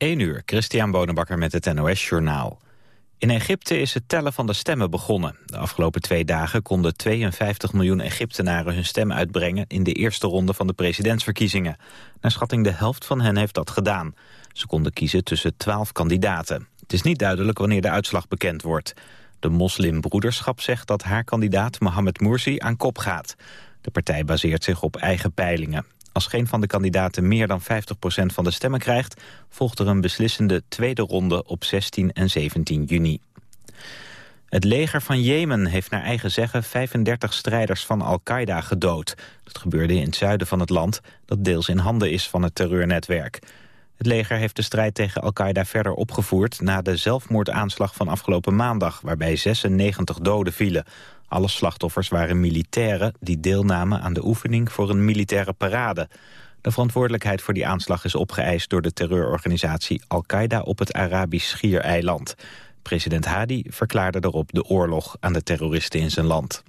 1 uur, Christian Bonenbakker met het NOS Journaal. In Egypte is het tellen van de stemmen begonnen. De afgelopen twee dagen konden 52 miljoen Egyptenaren hun stem uitbrengen... in de eerste ronde van de presidentsverkiezingen. Naar schatting de helft van hen heeft dat gedaan. Ze konden kiezen tussen 12 kandidaten. Het is niet duidelijk wanneer de uitslag bekend wordt. De moslimbroederschap zegt dat haar kandidaat Mohamed Morsi aan kop gaat. De partij baseert zich op eigen peilingen. Als geen van de kandidaten meer dan 50% van de stemmen krijgt... volgt er een beslissende tweede ronde op 16 en 17 juni. Het leger van Jemen heeft naar eigen zeggen 35 strijders van Al-Qaeda gedood. Dat gebeurde in het zuiden van het land, dat deels in handen is van het terreurnetwerk. Het leger heeft de strijd tegen Al-Qaeda verder opgevoerd... na de zelfmoordaanslag van afgelopen maandag... waarbij 96 doden vielen. Alle slachtoffers waren militairen die deelnamen aan de oefening voor een militaire parade. De verantwoordelijkheid voor die aanslag is opgeëist door de terreurorganisatie Al-Qaeda op het Arabisch Schiereiland. President Hadi verklaarde erop de oorlog aan de terroristen in zijn land.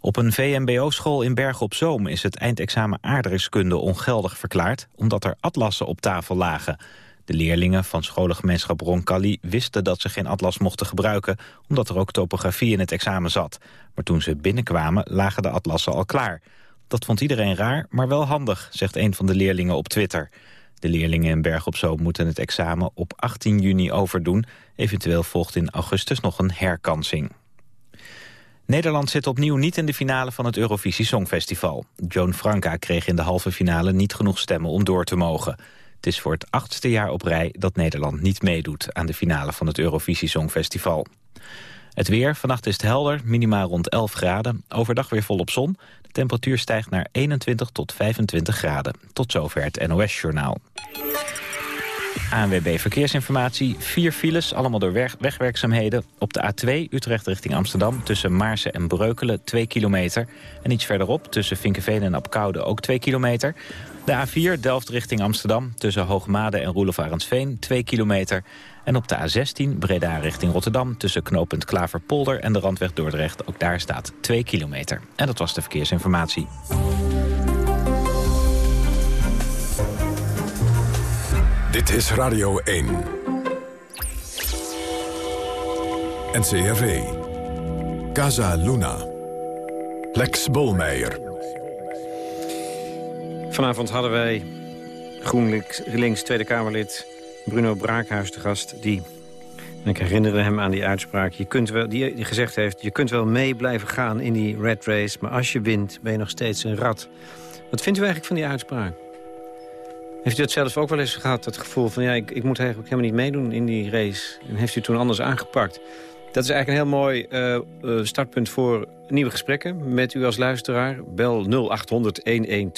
Op een VMBO-school in Bergen op Zoom is het eindexamen aardrijkskunde ongeldig verklaard... omdat er atlassen op tafel lagen. De leerlingen van scholengemeenschap Roncalli wisten dat ze geen atlas mochten gebruiken... omdat er ook topografie in het examen zat. Maar toen ze binnenkwamen lagen de atlassen al klaar. Dat vond iedereen raar, maar wel handig, zegt een van de leerlingen op Twitter. De leerlingen in Berg op Zoom moeten het examen op 18 juni overdoen. Eventueel volgt in augustus nog een herkansing. Nederland zit opnieuw niet in de finale van het Eurovisie Songfestival. Joan Franka kreeg in de halve finale niet genoeg stemmen om door te mogen. Het is voor het achtste jaar op rij dat Nederland niet meedoet... aan de finale van het Eurovisie Songfestival. Het weer, vannacht is het helder, minimaal rond 11 graden. Overdag weer volop zon. De temperatuur stijgt naar 21 tot 25 graden. Tot zover het NOS-journaal. ANWB Verkeersinformatie. Vier files, allemaal door wegwerkzaamheden. Op de A2 Utrecht richting Amsterdam tussen Maarsen en Breukelen 2 kilometer. En iets verderop tussen Vinkenveen en Apkoude ook 2 kilometer. De A4 Delft richting Amsterdam tussen Hoogmade en Roelof Arendsveen 2 kilometer. En op de A16 Breda richting Rotterdam tussen knooppunt Klaverpolder en de Randweg Dordrecht. Ook daar staat 2 kilometer. En dat was de verkeersinformatie. Dit is Radio 1. NCRV. Casa Luna. Lex Bolmeijer. Vanavond hadden wij GroenLinks Tweede Kamerlid Bruno Braakhuis te gast. Die, ik herinnerde hem aan die uitspraak je kunt wel, die, die gezegd heeft... je kunt wel mee blijven gaan in die red race... maar als je wint ben je nog steeds een rat. Wat vindt u eigenlijk van die uitspraak? Heeft u dat zelf ook wel eens gehad, dat gevoel van... ja, ik, ik moet eigenlijk helemaal niet meedoen in die race? En heeft u toen anders aangepakt? Dat is eigenlijk een heel mooi eh, eh, startpunt voor nieuwe gesprekken met u als luisteraar. Bel 0800-1121.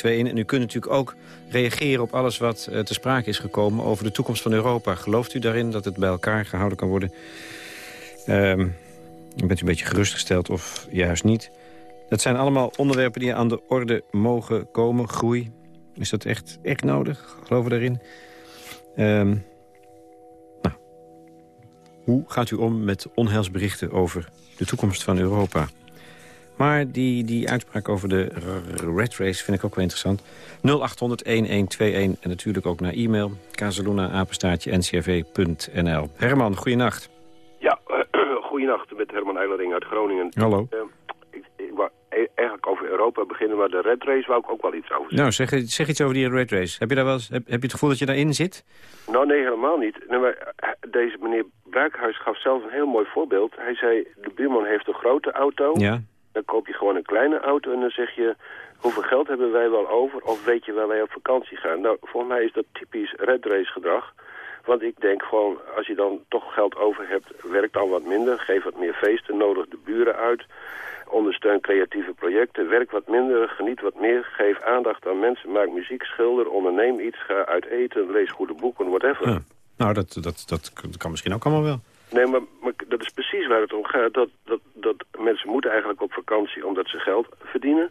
En u kunt natuurlijk ook reageren op alles wat uh, te sprake is gekomen... over de toekomst van Europa. Gelooft u daarin dat het bij elkaar gehouden kan worden? Um, bent u een beetje gerustgesteld of juist niet? Dat zijn allemaal onderwerpen die aan de orde mogen komen. Groei, is dat echt, echt nodig? Geloven daarin? Um, nou, hoe gaat u om met onheilsberichten over de toekomst van Europa? Maar die, die uitspraak over de red race vind ik ook wel interessant. 0800-1121 en natuurlijk ook naar e-mail. kazeluna-ncrv.nl Herman, goeienacht. Ja, uh, goeienacht met Herman Eilering uit Groningen. Hallo. Uh, E- eigenlijk over Europa beginnen, maar de red race wou ik ook wel iets over zeggen. Nou, zeg, zeg iets over die red race. Heb je, daar wel eens, heb, heb je het gevoel dat je daarin zit? Nou, nee, helemaal niet. Nee, maar eh, deze meneer Buikhuis gaf zelf een heel mooi voorbeeld. Hij zei, de buurman heeft een grote auto. Ja. Dan koop je gewoon een kleine auto en dan zeg je... hoeveel geld hebben wij wel over of weet je waar wij op vakantie gaan? Nou, volgens mij is dat typisch red race gedrag. Want ik denk gewoon, als je dan toch geld over hebt, werk dan wat minder. Geef wat meer feesten, nodig de buren uit. Ondersteun creatieve projecten, werk wat minder, geniet wat meer, geef aandacht aan mensen, maak muziek, schilder, onderneem iets, ga uit eten, lees goede boeken, whatever. Ja. Nou, dat, dat, dat kan misschien ook allemaal wel. Nee, maar, maar, dat is precies waar het om gaat. Dat, dat, dat mensen moeten eigenlijk op vakantie omdat ze geld verdienen.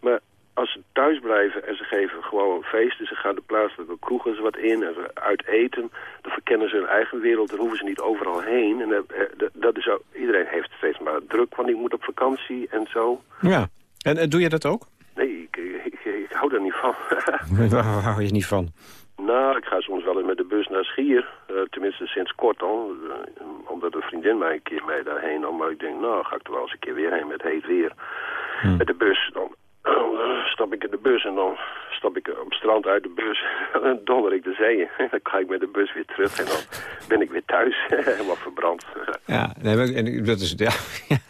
Maar als ze thuis blijven en ze geven gewoon feesten... ze gaan de plaatselijke kroegen wat in en ze uit eten... dan verkennen ze hun eigen wereld en hoeven ze niet overal heen. En eh, eh, dat is ook, iedereen heeft steeds maar druk, want ik moet op vakantie en zo. Ja, en, doe je dat ook? Nee, ik, ik, ik, hou er niet van. Waar hou je niet van? Nou, ik ga soms wel eens met de bus naar Schier. Uh, tenminste sinds kort al. Uh, omdat een vriendin mij een keer mee daarheen nam. Maar ik denk, nou, ga ik er wel eens een keer weer heen met heet weer. Hm. Met de bus. Dan dan stap ik in de bus en dan stap ik op het strand uit de bus. En dan donder ik de zee En dan ga ik met de bus weer terug en dan ben ik weer thuis. Helemaal verbrand. Ja, nee, en dat is, ja,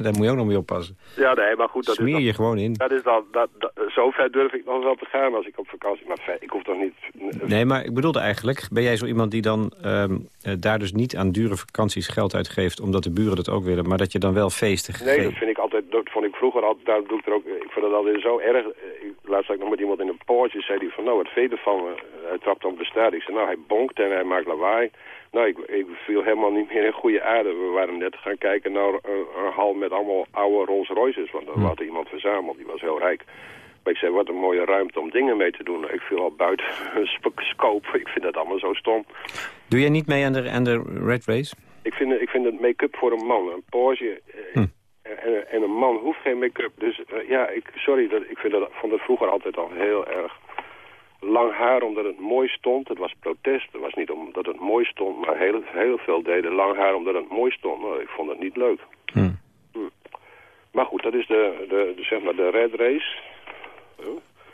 daar moet je ook nog mee oppassen. Ja, nee, maar goed. Dat Smeer is je gewoon in. Dat is dan, dat, dat, zo ver durf ik nog wel te gaan als ik op vakantie... Maar ik hoef toch niet... Nee, maar ik bedoelde eigenlijk, ben jij zo iemand die dan um, daar dus niet aan dure vakanties geld uitgeeft... omdat de buren dat ook willen, maar dat je dan wel feesten Nee, dat vind ik altijd, dat vond ik vroeger altijd, daar doe ik er ook, ik vind dat altijd zo erg. Eh, laatst zag ik nog met iemand in een poortje, zei hij van, nou, wat vind van me? Hij trapt op de straat. Ik zei, nou, hij bonkt en hij maakt lawaai. Nou, ik, ik viel helemaal niet meer in goede aarde. We waren net gaan kijken naar een, een hal met allemaal oude Rolls Royces. Want daar had iemand verzameld, die was heel rijk. Maar ik zei, wat een mooie ruimte om dingen mee te doen. Ik viel al buiten scope. Ik vind dat allemaal zo stom. Doe jij niet mee aan de, aan de Red Race? Ik vind, ik vind het make-up voor een man. Een Porsche... Hm. En, en, een man hoeft geen make-up. Dus uh, ja, ik, sorry, dat, ik vind dat, vond het vroeger altijd al heel erg lang haar omdat het mooi stond. Het was protest. Het was niet omdat het mooi stond, maar heel, heel veel deden lang haar omdat het mooi stond. Nou, ik vond het niet leuk. Hm. Hm. Maar goed, dat is de, de, de, zeg maar de red race.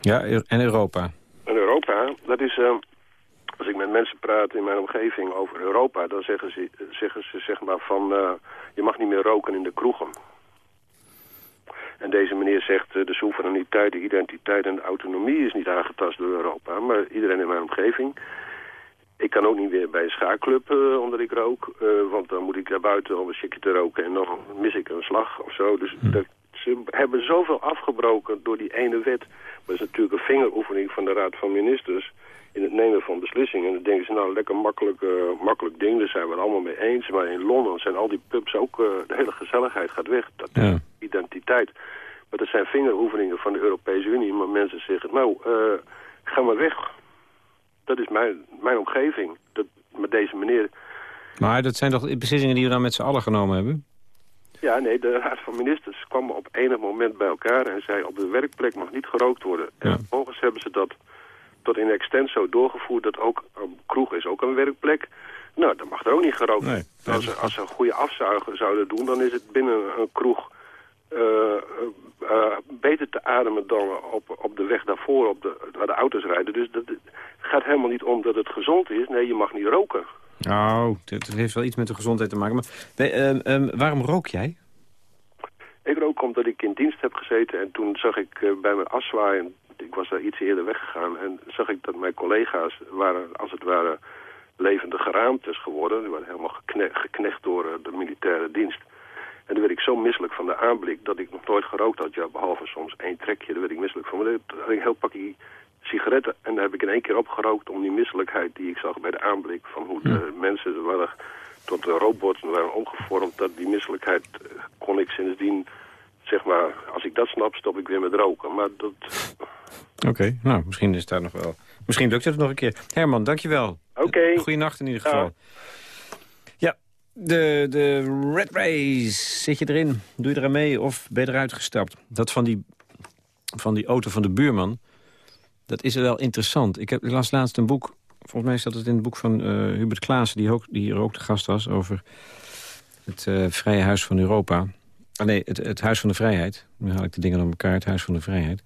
Ja, en Europa. En Europa, dat is... Uh, als ik met mensen praat in mijn omgeving over Europa... dan zeggen ze, zeggen ze zeg maar van... Uh, je mag niet meer roken in de kroegen. En deze meneer zegt uh, de soevereiniteit, de identiteit en de autonomie is niet aangetast door Europa. Maar iedereen in mijn omgeving. Ik kan ook niet weer bij een schaakclub uh, omdat ik rook. Uh, want dan moet ik daar buiten om een chicje te roken en dan mis ik een slag of zo. Dus hm. dat, ze hebben zoveel afgebroken door die ene wet. Maar dat is natuurlijk een vingeroefening van de Raad van Ministers in het nemen van beslissingen. En dan denken ze, nou, lekker makkelijk, uh, makkelijk ding, daar zijn we het allemaal mee eens. Maar in Londen zijn al die pubs ook, uh, de hele gezelligheid gaat weg. Dat ja. Identiteit. Maar dat zijn vingeroefeningen van de Europese Unie. Maar mensen zeggen, nou, uh, ga maar weg. Dat is mijn, mijn omgeving. Dat, met deze meneer... Maar dat zijn toch beslissingen die we dan met z'n allen genomen hebben? Ja, nee, de Raad van Ministers kwam op enig moment bij elkaar en zei... op de werkplek mag niet gerookt worden. Ja. En vervolgens hebben ze dat tot in extenso doorgevoerd dat ook een kroeg is ook een werkplek. Nou, dan mag er ook niet gerookt nee, als, ze, als ze een goede afzuiger zouden doen, dan is het binnen een kroeg beter te ademen dan op, op de weg daarvoor, op de, waar de auto's rijden. Dus dat, het gaat helemaal niet om dat het gezond is. Nee, je mag niet roken. Nou, dat heeft wel iets met de gezondheid te maken. Maar uh, waarom rook jij? Ik rook omdat ik in dienst heb gezeten en toen zag ik bij mijn afzwaaien ik was daar iets eerder weggegaan en zag ik dat mijn collega's waren als het ware levende geraamtes geworden. Die waren helemaal geknecht, geknecht door eh, de militaire dienst. En toen werd ik zo misselijk van de aanblik dat ik nog nooit gerookt had. Ja, behalve soms één trekje, daar werd ik misselijk van. Maar toen had ik een heel pakje sigaretten en daar heb ik in één keer opgerookt om die misselijkheid die ik zag bij de aanblik van hoe de mensen waren tot robots waren omgevormd. Dat die misselijkheid eh, kon ik sindsdien, zeg maar, als ik dat snap, stop ik weer met roken. Maar dat, Oké, nou, misschien is daar nog wel... Misschien lukt het nog een keer. Herman, dankjewel. Oké. Okay. Goeienacht in ieder geval. Ja, de, de Red Race. Zit je erin? Doe je eraan mee of ben je eruit gestapt? Dat van die, van die auto van de buurman, dat is wel interessant. Ik, heb, ik las laatst een boek, volgens mij staat het in het boek van uh, Hubert Klaassen... Die, ook, die hier ook de gast was, over het uh, Vrije Huis van Europa. Ah nee, het, het Huis van de Vrijheid. Nu haal ik de dingen op elkaar, het Huis van de Vrijheid.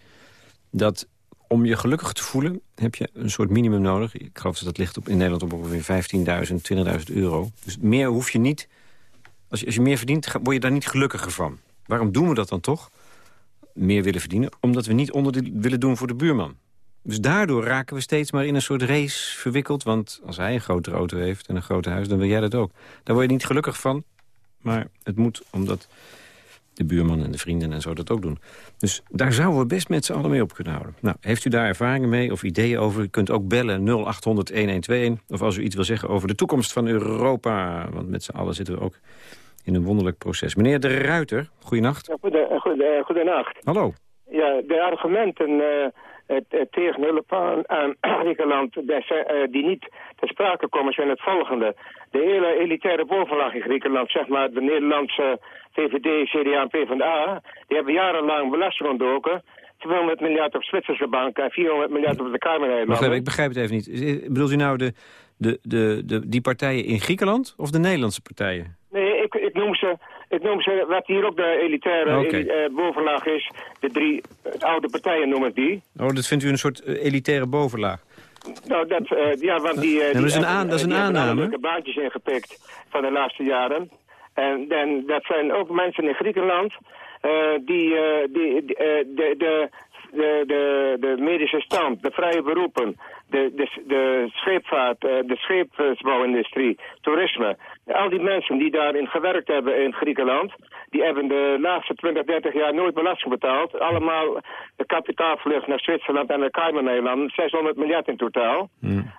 Dat om je gelukkig te voelen heb je een soort minimum nodig. Ik geloof dat dat ligt op, in Nederland op ongeveer 15.000, 20.000 euro. Dus meer hoef je niet... Als je, als je meer verdient, word je daar niet gelukkiger van. Waarom doen we dat dan toch? Meer willen verdienen? Omdat we niet onder willen doen voor de buurman. Dus daardoor raken we steeds maar in een soort race verwikkeld. Want als hij een grotere auto heeft en een groot huis, dan wil jij dat ook. Daar word je niet gelukkig van. Maar het moet, omdat de buurman en de vrienden en zo dat ook doen. Dus daar zouden we best met z'n allen mee op kunnen houden. Nou, heeft u daar ervaringen mee of ideeën over? U kunt ook bellen 0800-1121. Of als u iets wil zeggen over de toekomst van Europa. Want met z'n allen zitten we ook in een wonderlijk proces. Meneer De Ruiter, goeienacht. Ja, goede, goede, goedenacht. Hallo. Ja, de argumenten... Uh het, tegen hulp aan, Griekenland eh, die niet ter sprake komen zijn het volgende. De hele elitaire bovenlaag in Griekenland, zeg maar de Nederlandse VVD, CDA en PvdA, die hebben jarenlang belasting ontdoken. 200 miljard op Zwitserse banken en 400 miljard op de even, ik begrijp het even niet. Bedoelt u nou de, de, de, de, die partijen in Griekenland of de Nederlandse partijen? Nee, ik, ik, noem ze, ik noem ze, wat hier ook de elitaire eh, bovenlaag is, de drie eh, oude partijen noem ik die. Oh, dat vindt u een soort eh, elitaire bovenlaag. Nou, dat, eh, ja, want die... eh, dat is een aan- hebben- dat is een hebben aanname. leuke baantjes ingepikt van de laatste jaren. En, en dat zijn ook mensen in Griekenland die, die, de, de, de, de medische stand, de vrije beroepen, de, de, de scheepvaart, eh, de scheepsbouwindustrie, toerisme. Al die mensen die daarin gewerkt hebben in Griekenland, die hebben de laatste 20, 30 jaar nooit belasting betaald. Allemaal de kapitaalvlucht naar Zwitserland en de Cayman-eilanden, 600 miljard in totaal.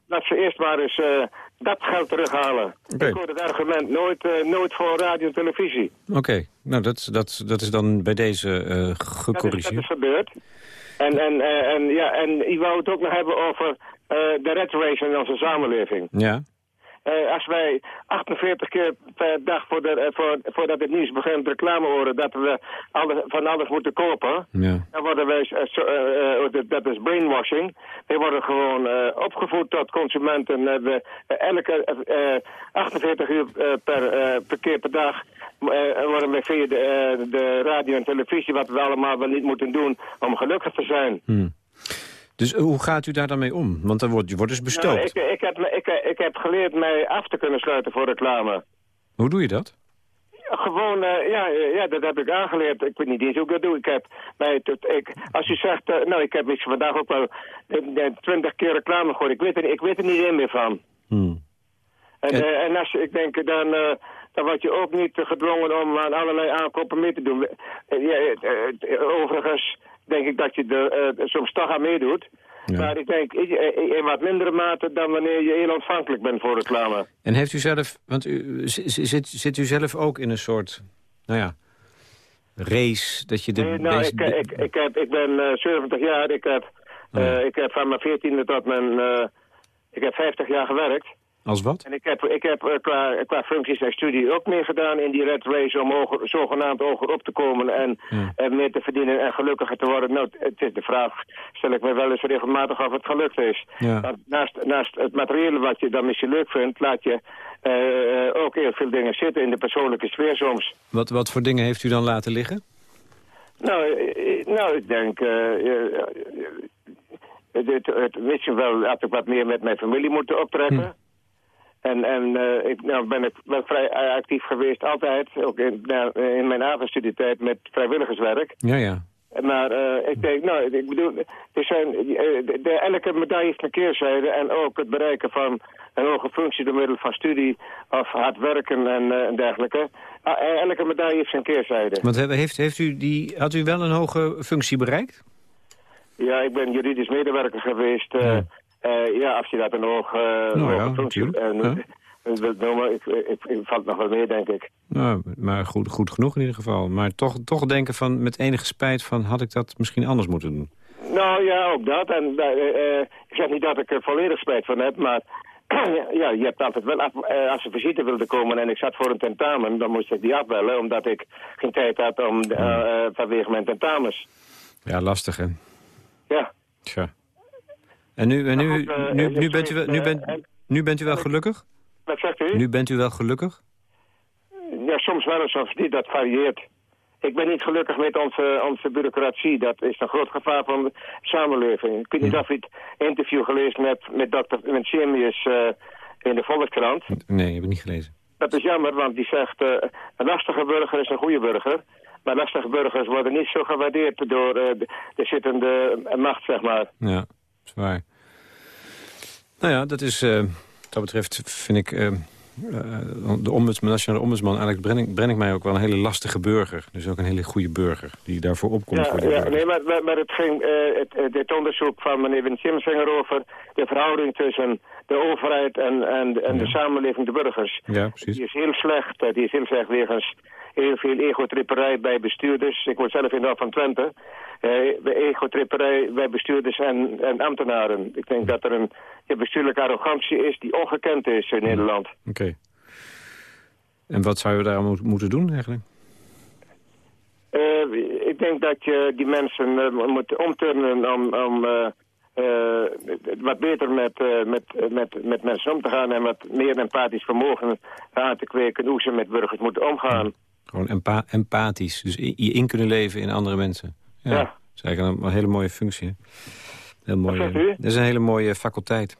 Dat ze eerst maar eens eh, dat geld terughalen. Oké. Ik hoor het argument nooit, eh, nooit voor radio en televisie. Oké, nou dat, dat, dat is dan bij deze eh, Dat is, dat gecorrigeerd. is gebeurd. En, en, en, ja, en ik wou het ook nog hebben over de red race in onze samenleving. Ja, Eh, als wij 48 keer per dag voor de, eh, voor, voordat het nieuws begint reclame horen dat we alles, van alles moeten kopen, ja. dan worden wij, eh, eh, eh, dat- is brainwashing. Wij worden gewoon eh, opgevoed tot consumenten. Eh, we, eh, elke eh, 48 uur eh, per, eh, per keer per dag eh, worden wij via de, eh, de radio en televisie, wat we allemaal wel niet moeten doen om gelukkig te zijn. Dus eh, hoe gaat u daar dan mee om? Want dan wordt, je wordt dus Nou, bestookt. ik, ik, heb, ik, ik heb geleerd mij af te kunnen sluiten voor reclame. Hoe doe je dat? Gewoon, eh, ja, eh, ja, dat heb ik aangeleerd. Ik weet niet eens hoe ik dat doe. Ik heb bij het, ik, als u zegt, nou, ik heb iets vandaag ook wel twintig keer reclame gehoord. Ik weet er, ik weet er niet één meer van. Hmm. En, En- en als, je- ik denk, dan, dan word je ook niet gedwongen om aan allerlei aankopen mee te doen. Overigens denk ik dat je er eh, soms toch aan meedoet. Ja. Maar ik denk eh, eh, in wat mindere mate dan wanneer je heel ontvankelijk bent voor reclame. En heeft u zelf, want u, zit, zit u zelf ook in een soort, nou ja, race dat je de... Nee, nou, ik, ik, ik, heb, ik ben eh 70 jaar. Ik heb, eh, Oh ja. ik heb van mijn 14e tot mijn... eh, ik heb 50 jaar gewerkt. Als wat? En ik heb, ik heb eh, qua, qua functies en studie ook meegedaan in die red race... om hoger, zogenaamd hoger op te komen en, Ja. en meer te verdienen en gelukkiger te worden. Nou, het is de vraag, stel ik me wel eens regelmatig of het gelukt is. Ja. Want naast, naast het materiële wat je dan misschien leuk vindt... laat je eh, ook heel veel dingen zitten in de persoonlijke sfeer soms. Wat, wat voor dingen heeft u dan laten liggen? Nou, eh, nou ik denk... het, het, misschien wel had ik wat meer met mijn familie moeten optrekken. En, en eh, ik nou, ben ik wel vrij eh, actief geweest, altijd. Ook in, nou, in mijn avondstudietijd met vrijwilligerswerk. Ja, ja. Maar eh, ik denk, nou, ik bedoel, er zijn, de, de- elke medaille heeft een keerzijde. En ook het bereiken van een hoge functie door middel van studie of hard werken en, en dergelijke. Ah, elke medaille heeft zijn keerzijde. Want he- heeft, heeft u die, had u wel een hoge functie bereikt? Ja, ik ben juridisch medewerker geweest. Ja. Eh, ja, als je dat een hoog, eh Nou ja, natuurlijk. eh, Ja. noemen, ik, ik, ik valt nog wel mee, denk ik. Nou, maar goed, goed genoeg in ieder geval. Maar toch, toch denken van, met enige spijt van, had ik dat misschien anders moeten doen? Nou ja, ook dat. En ik zeg niet dat ik er volledig spijt van heb, maar ja, je hebt altijd wel, af, als ze visite wilde komen en ik zat voor een tentamen, dan moest ik die afbellen, omdat ik geen tijd had om, eh, vanwege mijn tentamens. Ja, lastig hè? Ja. Tja. En nu, en nu, Maar goed, eh, nu, je nu, bent u wel, nu, eh, bent, en- nu bent u wel gelukkig? Wat zegt u? Nu bent u wel gelukkig? Ja, soms wel en soms niet. Dat varieert. Ik ben niet gelukkig met onze, onze bureaucratie. Dat is een groot gevaar van de samenleving. Ik weet niet of u het interview gelezen hebt met dokter met Semius eh, in de Volkskrant. Nee, heb ik niet gelezen. Dat is jammer, want die zegt... eh, een lastige burger is een goede burger. Maar lastige burgers worden niet zo gewaardeerd door eh, de, de zittende macht, zeg maar. Ja, zwaar. Nou ja, dat is, wat dat betreft vind ik eh, de ombudsman, nationale ombudsman, Alex Brenning, Brenning mij ook wel een hele lastige burger. Dus ook een hele goede burger die daarvoor opkomt Ja, voor die ja burger. nee, maar, maar, maar het ging, het, dit onderzoek van meneer Wim Simmons ging erover de verhouding tussen de overheid en, en, en de samenleving, de burgers. Ja, precies. Die is heel slecht. eh, Die is heel slecht wegens heel veel egotripperij bij bestuurders. Ik word zelf in de van Twente. Eh, egotripperij bij bestuurders en, en ambtenaren. Ik denk dat er een ja, bestuurlijke arrogantie is die ongekend is in Nederland. Oké. En wat zouden we daar mo- moeten doen eigenlijk? Eh, ik denk dat je die mensen eh, moet omturnen om, om eh, eh, wat beter met, eh, met, met, met mensen om te gaan... en wat meer empathisch vermogen aan te kweken hoe ze met burgers moeten omgaan. Gewoon empa empathisch. Dus je in kunnen leven in andere mensen. Ja. Ja. Dat is eigenlijk een, een hele mooie functie. hè. Heel mooi. eh? Dat is een hele mooie faculteit.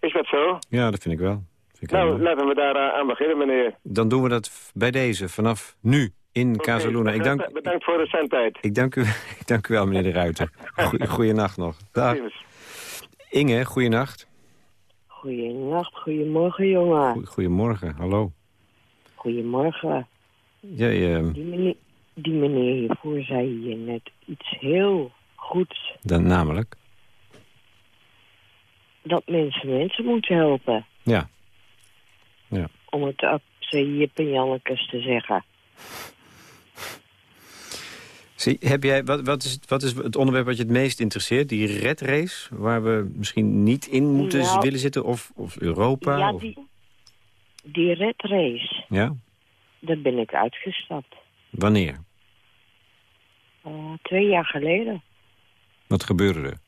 Is dat zo? Ja, dat vind ik wel. Vind ik heel Nou, laten we daar aan beginnen, meneer. Dan doen we dat bij deze, vanaf nu, in Casaluna. Ik dank, Bedankt voor de zendtijd. ik, dank u, ik dank u wel, meneer De Ruiter. Goe- Goeienacht nog. Dag. Inge, goeienacht. Goeienacht, goedemorgen jongen. Goe- Goedemorgen, hallo. Goedemorgen. Eh, Die meneer, die meneer hiervoor zei hier net iets heel goeds. dan namelijk? Dat mensen mensen moeten helpen. Ja. Om het op zijn Jip en Jannekes te zeggen. Zie, heb jij, wat, wat, is, het- wat is het onderwerp wat je het meest interesseert? Die red race, waar we misschien niet in moeten Nou, willen zitten? Of, of Europa? ja, of- die, die red race, ja? daar ben ik uitgestapt. Wanneer? Eh, twee jaar geleden. Wat gebeurde er?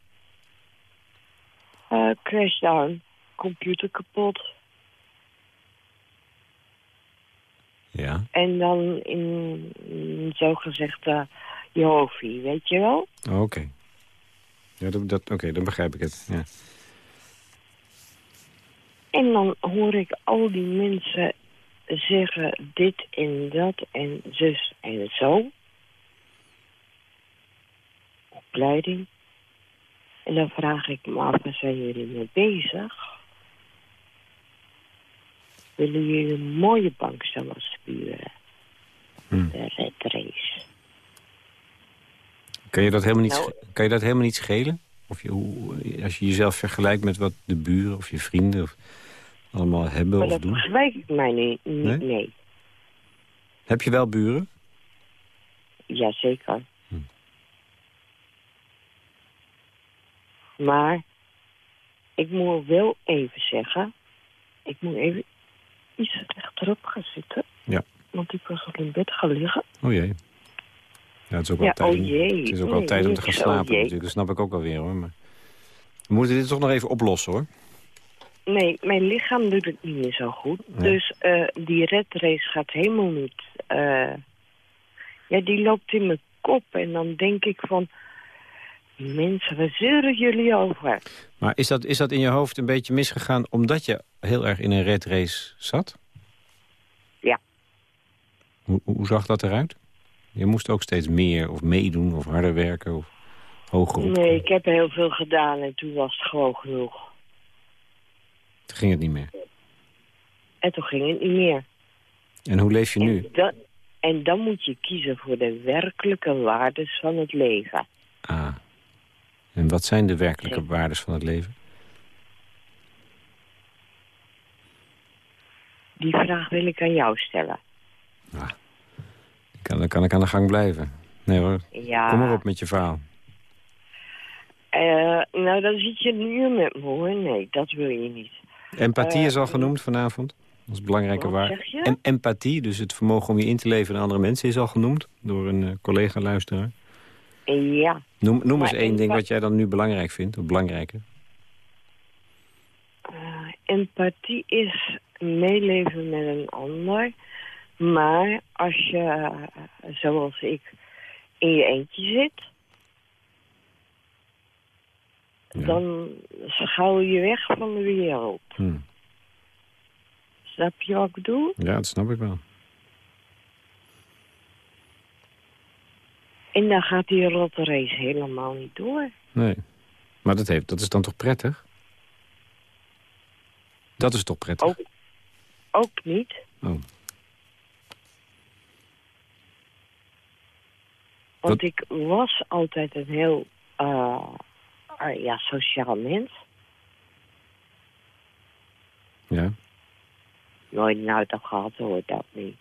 Eh crashdown. Computer kapot. Ja, En dan in, in Jehovie, weet je wel? Oh, oké. Ja, dat, dat, oké, dan begrijp ik het. Ja. En dan hoor ik al die mensen zeggen dit en dat en zus en zo. Opleiding. En dan vraag ik me af, waar zijn jullie mee bezig? Willen jullie een mooie bankstel sturen? Hm. De red race. Kan, je dat helemaal niet, Nou- kan je dat helemaal niet schelen? Of je, hoe, als je jezelf vergelijkt met wat de buren of je vrienden of allemaal hebben of dat doen? vergelijk ik mij niet. Nee? Nee? nee. Heb je wel buren? Jazeker. Hm. Maar ik moet wel even zeggen... Ik moet even iets rechterop gaan zitten. Ja. Want ik was al in bed gaan liggen. Oh jee. Ja, het is ook wel Ja, tijd, oh om- jee. Het is ook wel tijd om te gaan oh slapen jee. natuurlijk. Dat snap ik ook alweer hoor. Maar... We moeten dit toch nog even oplossen hoor. Nee, mijn lichaam doet het niet meer zo goed. Dus eh, die red race gaat helemaal niet... eh, ja, die loopt in mijn kop. En dan denk ik van... Mensen, waar zeuren jullie over? Maar is dat, is dat in je hoofd een beetje misgegaan omdat je heel erg in een red race zat? Ja. Hoe, hoe zag dat eruit? Je moest ook steeds meer of meedoen of harder werken of hoger op. Nee, ik heb heel veel gedaan en toen was het gewoon genoeg. Toen ging het niet meer. En toen ging het niet meer. En hoe leef je nu? En, dan, en dan moet je kiezen voor de werkelijke waardes van het leven. Ah. En wat zijn de werkelijke Ja. waarden van het leven? Die vraag wil ik aan jou stellen. Kan, dan kan ik aan de gang blijven. Nee hoor, Ja. kom maar op met je verhaal. Eh, nou, dan zit je nu met me hoor. Nee, dat wil je niet. Empathie Eh, is al genoemd vanavond. Dat is belangrijke waarde. En empathie, dus het vermogen om je in te leven in andere mensen... is al genoemd door een eh, collega-luisteraar. Ja. Noem, noem eens één ding wat jij dan nu belangrijk vindt, of belangrijker. Eh, empathie is meeleven met een ander. Maar als je, eh, zoals ik, in je eentje zit... Ja. dan schuil je weg van de wereld. Hm. Snap je wat ik bedoel? Ja, dat snap ik wel. En dan gaat die rotte race helemaal niet door. Nee. Maar dat, heeft, dat is dan toch prettig? Dat is toch prettig? Ook, ook niet. Oh. Want ik was altijd een heel eh, ja, sociaal mens. Ja. Nooit nou dat gehad hoor, dat niet.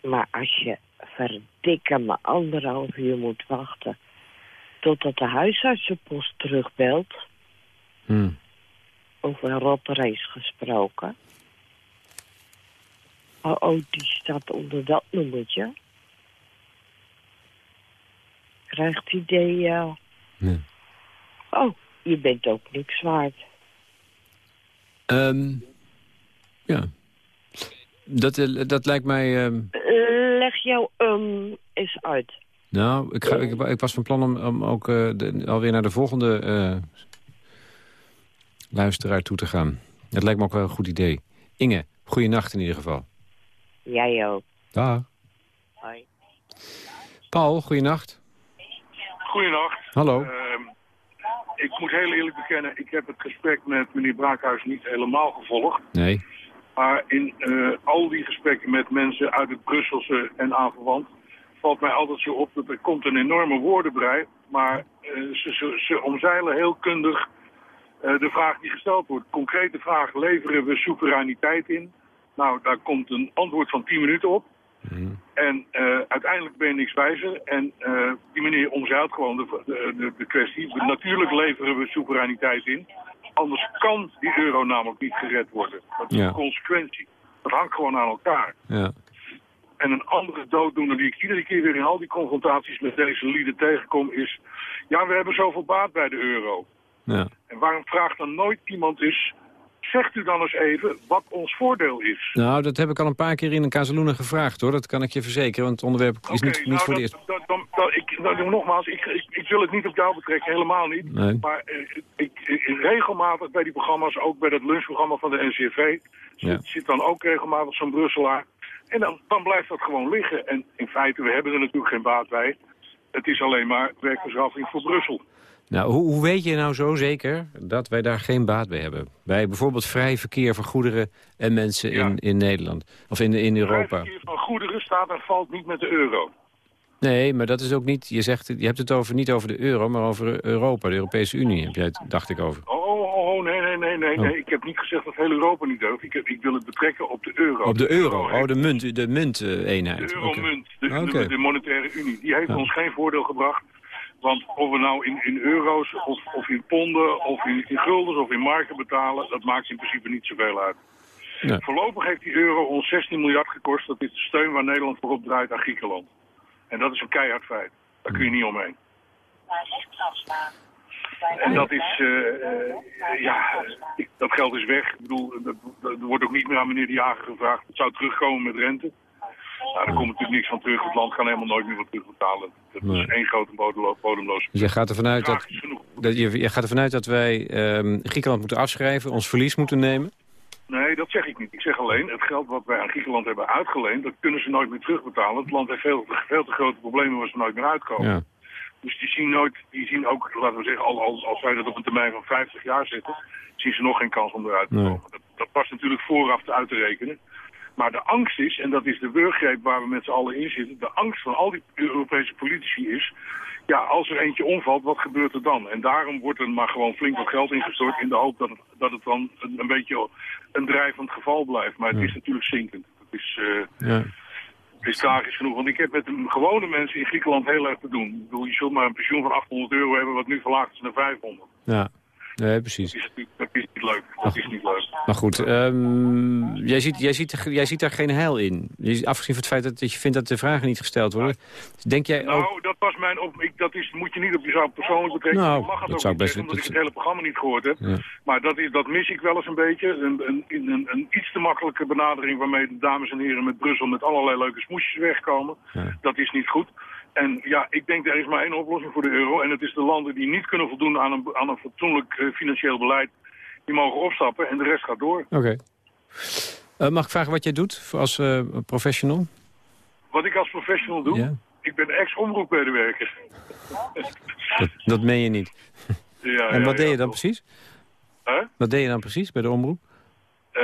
Maar als je verdikke me anderhalf uur moet wachten... totdat de huisartsenpost terugbelt... Hm. over een rotte race gesproken... Oh, oh, die staat onder dat nummertje. Krijgt idee... Nee. Oh, je bent ook niks waard. Ehm, ja. Dat, eh, dat lijkt mij... ehm, Leg jou um eens uit. nou, ik, ga, ik, ik was van plan om, om ook eh, de, alweer naar de volgende eh, luisteraar toe te gaan. Dat lijkt me ook wel een goed idee. Inge, goeienacht in ieder geval. Jij ook. Dag. Hoi. Paul, goeienacht. Goedenacht. Hallo. Ehm, ik moet heel eerlijk bekennen, ik heb het gesprek met meneer Braakhuis niet helemaal gevolgd. Nee. Maar in eh, al die gesprekken met mensen uit het Brusselse en aanverwant... valt mij altijd zo op dat er komt een enorme woordenbrei... maar eh, ze, ze, ze omzeilen heel kundig eh, de vraag die gesteld wordt. Concrete vraag, leveren we soevereiniteit in? Nou, daar komt een antwoord van 10 minuten op. En eh, uiteindelijk ben je niks wijzer. En eh, die meneer omzeilt gewoon de, de, de, de kwestie. Natuurlijk leveren we soevereiniteit in. Anders kan die euro namelijk niet gered worden. Dat is Ja. een consequentie. Dat hangt gewoon aan elkaar. Ja. En een andere dooddoener die ik iedere keer weer in al die confrontaties met deze lieden tegenkom is... Ja, we hebben zoveel baat bij de euro. ja. En waarom vraagt dan nooit iemand eens... Zegt u dan eens even wat ons voordeel is? Nou, dat heb ik al een paar keer in een Casaluna gevraagd, hoor. Dat kan ik je verzekeren, want het onderwerp is niet, niet nou, voor de eerste... dan- dan- ik, nou, nogmaals, ik, ik, ik wil het niet op jou betrekken, helemaal niet. Nee. Maar eh, ik, ik- regelmatig bij die programma's, ook bij dat lunchprogramma van de. Ja. zit, zit dan ook regelmatig zo'n Brusselaar. En dan, dan blijft dat gewoon liggen. En in feite, we hebben er natuurlijk geen baat bij. Het is alleen maar werkverschaffing voor Brussel. Nou, hoe, hoe weet je nou zo zeker dat wij daar geen baat bij hebben? Bij bijvoorbeeld vrij verkeer van goederen en mensen Ja. in, in Nederland. Of in, in Europa. Verkeer van goederen staat en valt niet met de euro. Nee, maar dat is ook niet... Je, zegt, je hebt het over, niet over de euro, maar over Europa, de Europese Unie. Heb jij het, dacht ik over. Oh, oh, oh, nee, nee, nee, nee, Oh. nee. Ik heb niet gezegd dat heel Europa niet deugt. Ik, heb, ik wil het betrekken op de euro. Op de euro. Oh, de munt, de munteenheid. De Oké. euromunt, de, de- de monetaire unie, die heeft Ja. ons geen voordeel gebracht. Want of we nou in, in euro's of, of in ponden of in, in guldens of in marken betalen, dat maakt in principe niet zoveel uit. Voorlopig heeft die euro ons 16 miljard gekost. Dat is de steun waar Nederland voor opdraait aan Griekenland. En dat is een keihard feit. Daar kun je niet omheen. En dat is, eh, eh, ja, dat geld is weg. Ik bedoel, er wordt ook niet meer aan meneer de Jager gevraagd. Het zou terugkomen met rente. Nou, daar komt natuurlijk niks van terug. Het land kan helemaal nooit meer wat terugbetalen. Dat is één grote bodemlo- bodemloze Dus jij gaat ervan uit dat, dat, je, je gaat ervan uit dat wij ehm, Griekenland moeten afschrijven, ons verlies moeten nemen? Nee, dat zeg ik niet. Ik zeg alleen, het geld wat wij aan Griekenland hebben uitgeleend... dat kunnen ze nooit meer terugbetalen. Het land heeft veel, veel te grote problemen waar ze nooit meer uitkomen. Ja. Dus die zien nooit, die zien ook, laten we zeggen, al, al, als wij dat op een termijn van 50 jaar zitten, zien ze nog geen kans om eruit te Nee. komen. Dat, dat past natuurlijk vooraf te uit te rekenen. Maar de angst is, en dat is de wurggreep waar we met z'n allen in zitten, de angst van al die Europese politici is, ja, als er eentje omvalt, wat gebeurt er dan? En daarom wordt er maar gewoon flink wat geld ingestort in de hoop dat het, dat het dan een, een beetje een drijvend geval blijft. Maar het Ja. is natuurlijk zinkend. Het is, eh, Ja. het is tragisch genoeg, want ik heb met de gewone mensen in Griekenland heel erg te doen. Ik bedoel, je zult maar een pensioen van 800 euro hebben, wat nu verlaagd is naar 500. ja. Nee, precies. Dat is, natuurlijk- dat is niet leuk. Dat is niet leuk. Maar goed, ehm, jij, ziet, jij, ziet, jij ziet daar geen heil in. Afgezien van het feit dat je vindt dat de vragen niet gesteld worden. Denk jij ook... Nou, dat was mijn op. Ik, dat is, moet je niet op jezelf persoonlijk betrekken. Nou, mag het dat ook zou niet best- zeggen, omdat dat- ik het hele programma niet gehoord heb. Ja. Maar dat, is, dat mis ik wel eens een beetje. Een, een, een, een iets te makkelijke benadering waarmee de dames en heren met Brussel met allerlei leuke smoesjes wegkomen. Ja. Dat is niet goed. En ja, ik denk er is maar één oplossing voor de euro. En het is de landen die niet kunnen voldoen aan een, aan een fatsoenlijk eh, financieel beleid. Die mogen opstappen en de rest gaat door. Oké. Eh, mag ik vragen wat jij doet als eh, professional? Wat ik als professional doe, Ja. ik ben ex-omroepmedewerker. Dat, dat meen je niet. Ja, En ja, wat deed ja, je dan toch. precies? Hè? Wat deed je dan precies bij de omroep? Eh,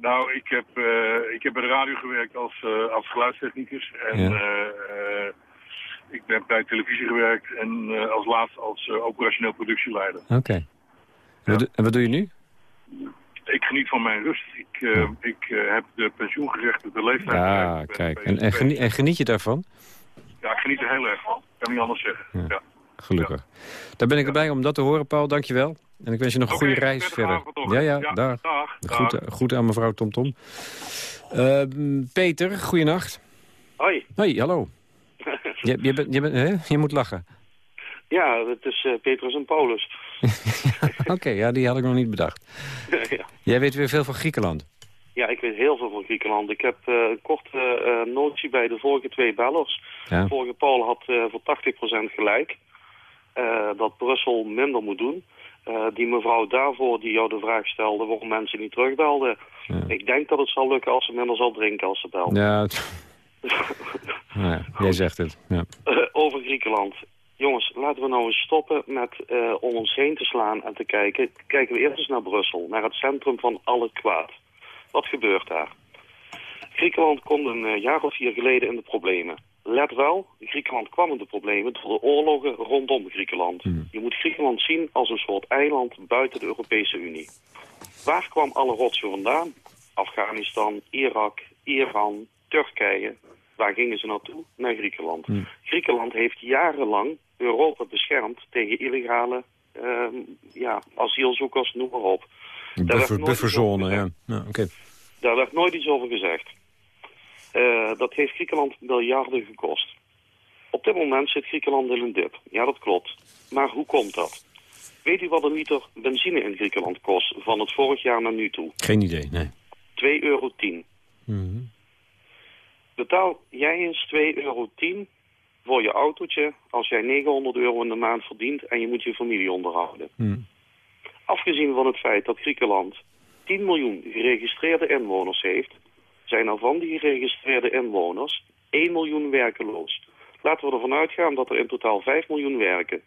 nou, ik heb, eh, ik heb bij de radio gewerkt als, eh, als geluidstechnicus. En Ja. eh, eh, ik ben bij televisie gewerkt en eh, als laatste als eh, operationeel productieleider. Oké. En wat doe- En wat doe je nu? Ik geniet van mijn rust. Ik, eh, ik eh, heb de pensioengerechten, de leeftijd. Ja, kijk. En, en, geniet je daarvan? Ja, ik geniet er heel erg van. Ik kan niet anders zeggen. Ja. Ja. gelukkig. Daar ben ik erbij om dat te horen, Paul. Dankjewel. En ik wens je nog een goede reis verder. Ja, ja, Ja, dag. dag, dag. Goed, goed aan mevrouw TomTom. Eh, Peter, goeienacht. Hoi. Hoi, hallo. Je, je, bent- je, bent- hè? je moet lachen. Ja, het is eh, Petrus en Paulus. Oké, ja, die had ik nog niet bedacht. ja. Jij weet weer veel van Griekenland. ja, ik weet heel veel van Griekenland. Ik heb eh, een korte eh, notie bij de vorige twee bellers. Ja. De vorige Paul had voor 80% gelijk. dat Brussel minder moet doen. Die mevrouw daarvoor die jou de vraag stelde waarom mensen niet terugbelden. Ik denk dat het zal lukken als ze minder zal drinken als ze belt. Ja, nou ja, jij zegt het. Ja. Eh, over Griekenland. Jongens, laten we nou eens stoppen met eh, om ons heen te slaan en te kijken. Kijken we eerst eens naar Brussel, naar het centrum van al het kwaad. Wat gebeurt daar? Griekenland komt een eh, jaar of vier geleden in de problemen. Let wel, Griekenland kwam in de problemen door de oorlogen rondom Griekenland. Je moet Griekenland zien als een soort eiland buiten de Europese Unie. Waar kwam alle rotzooi vandaan? Afghanistan, Irak, Iran, Turkije. Waar gingen ze naartoe? Naar Griekenland. Griekenland heeft jarenlang Europa beschermd tegen illegale ehm, ja, asielzoekers, noem maar op. Buffer, bufferzone, ja. ja oké. Daar werd nooit iets over gezegd. Eh, dat heeft Griekenland miljarden gekost. Op dit moment zit Griekenland in een dip. Ja, dat klopt. Maar hoe komt dat? Weet u wat een liter benzine in Griekenland kost van het vorig jaar naar nu toe? Geen idee, nee. 2,10 euro. Mhm. Betaal jij eens 2,10 euro voor je autootje als jij 900 euro in de maand verdient en je moet je familie onderhouden. Hm. Afgezien van het feit dat Griekenland 10 miljoen geregistreerde inwoners heeft, zijn er van die geregistreerde inwoners 1 miljoen werkeloos. Laten we ervan uitgaan dat er in totaal 5 miljoen werken.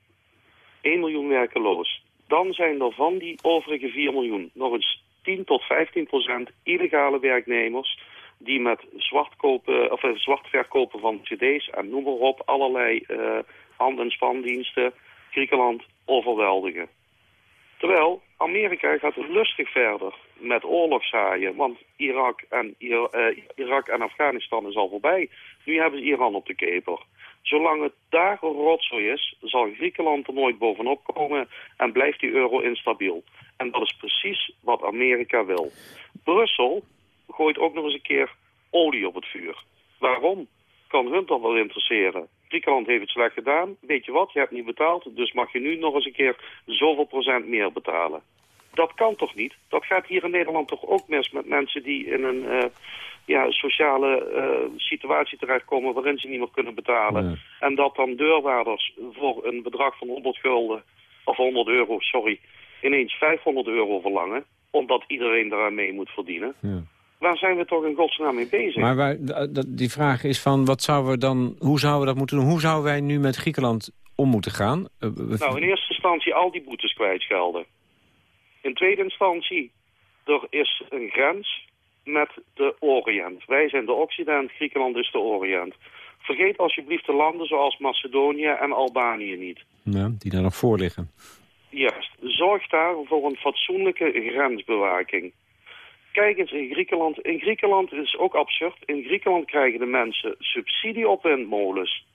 1 miljoen werkeloos. Dan zijn er van die overige 4 miljoen nog eens 10 tot 15 procent illegale werknemers die met zwart, kopen, of, eh, zwart verkopen van cd's en noem maar op allerlei eh, hand- en spandiensten Griekenland overweldigen. Terwijl Amerika gaat lustig verder met oorlogszaaien, want Irak en, eh, Irak en Afghanistan is al voorbij. Nu hebben ze Iran op de keper. Zolang het daar rotzooi is, zal Griekenland er nooit bovenop komen en blijft die euro instabiel. En dat is precies wat Amerika wil. Brussel gooit ook nog eens een keer olie op het vuur. Waarom? Kan hun toch wel interesseren. Griekenland heeft het slecht gedaan. Weet je wat, je hebt niet betaald, dus mag je nu nog eens een keer zoveel procent meer betalen. Dat kan toch niet? Dat gaat hier in Nederland toch ook mis met mensen die in een eh, ja, sociale eh, situatie terechtkomen waarin ze niet meer kunnen betalen. En dat dan deurwaarders voor een bedrag van 100 gulden, of 100 euro, sorry, ineens 500 euro verlangen, omdat iedereen daaraan mee moet verdienen. Ja. Waar zijn we toch in godsnaam mee bezig? Maar die vraag is van, wat zouden we dan, hoe zouden we dat moeten doen? Hoe zouden wij nu met Griekenland om moeten gaan? Eh, Nou, in eerste instantie al die boetes kwijtschelden. In tweede instantie, er is een grens met de Oriënt. Wij zijn de Occident, Griekenland is de Oriënt. Vergeet alsjeblieft de landen zoals Macedonië en Albanië niet. ja, die daar nog voor liggen. Juist, zorg daar voor een fatsoenlijke grensbewaking. Kijk eens in Griekenland. In Griekenland is ook absurd. In Griekenland krijgen de mensen subsidie op windmolens.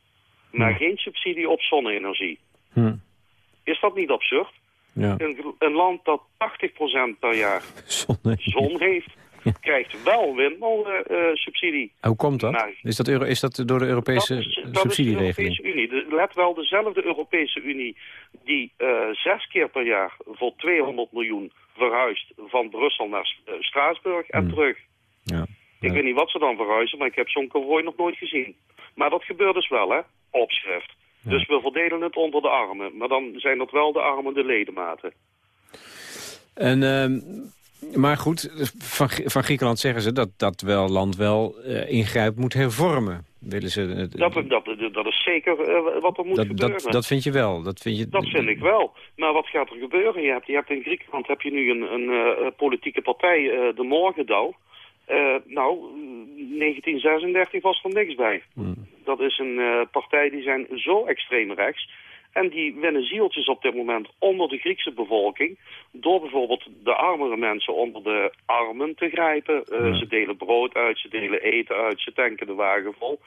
Maar geen subsidie op zonne-energie. Hm. Is dat niet absurd? Ja. Een, een land dat 80% per jaar zon heeft, krijgt wel windmolensubsidie. Hoe komt dat? Maar- Is dat, euro, is dat door de Europese dat is, dat is de? Europese Unie. De- let wel, dezelfde Europese Unie die eh, zes keer per jaar voor 200 miljoen verhuist van Brussel naar eh, Straatsburg en terug. Ja. Ik Ja. weet niet wat ze dan verhuizen, maar ik heb zo'n konvooi nog nooit gezien. Maar dat gebeurt dus wel, hè? Opschrift. Dus we verdelen het onder de armen. Maar dan zijn dat wel de armen de ledematen. En, ehm, maar goed, van, van Griekenland zeggen ze dat dat wel land wel eh, ingrijpt moet hervormen. Willen ze, Dat, dat, dat is zeker eh, wat er moet dat, gebeuren. dat, dat vind je wel. Dat vind, je, Dat vind ik wel. Maar wat gaat er gebeuren? Je hebt, je hebt in Griekenland heb je nu een, een eh, politieke partij, de Morgendauw. Eh, nou, 1936 was er niks bij. Dat is een partij die zijn zo extreem rechts. En die winnen zieltjes op dit moment onder de Griekse bevolking. Door bijvoorbeeld de armere mensen onder de armen te grijpen. Eh, Ze delen brood uit, ze delen eten uit, ze tanken de wagen vol.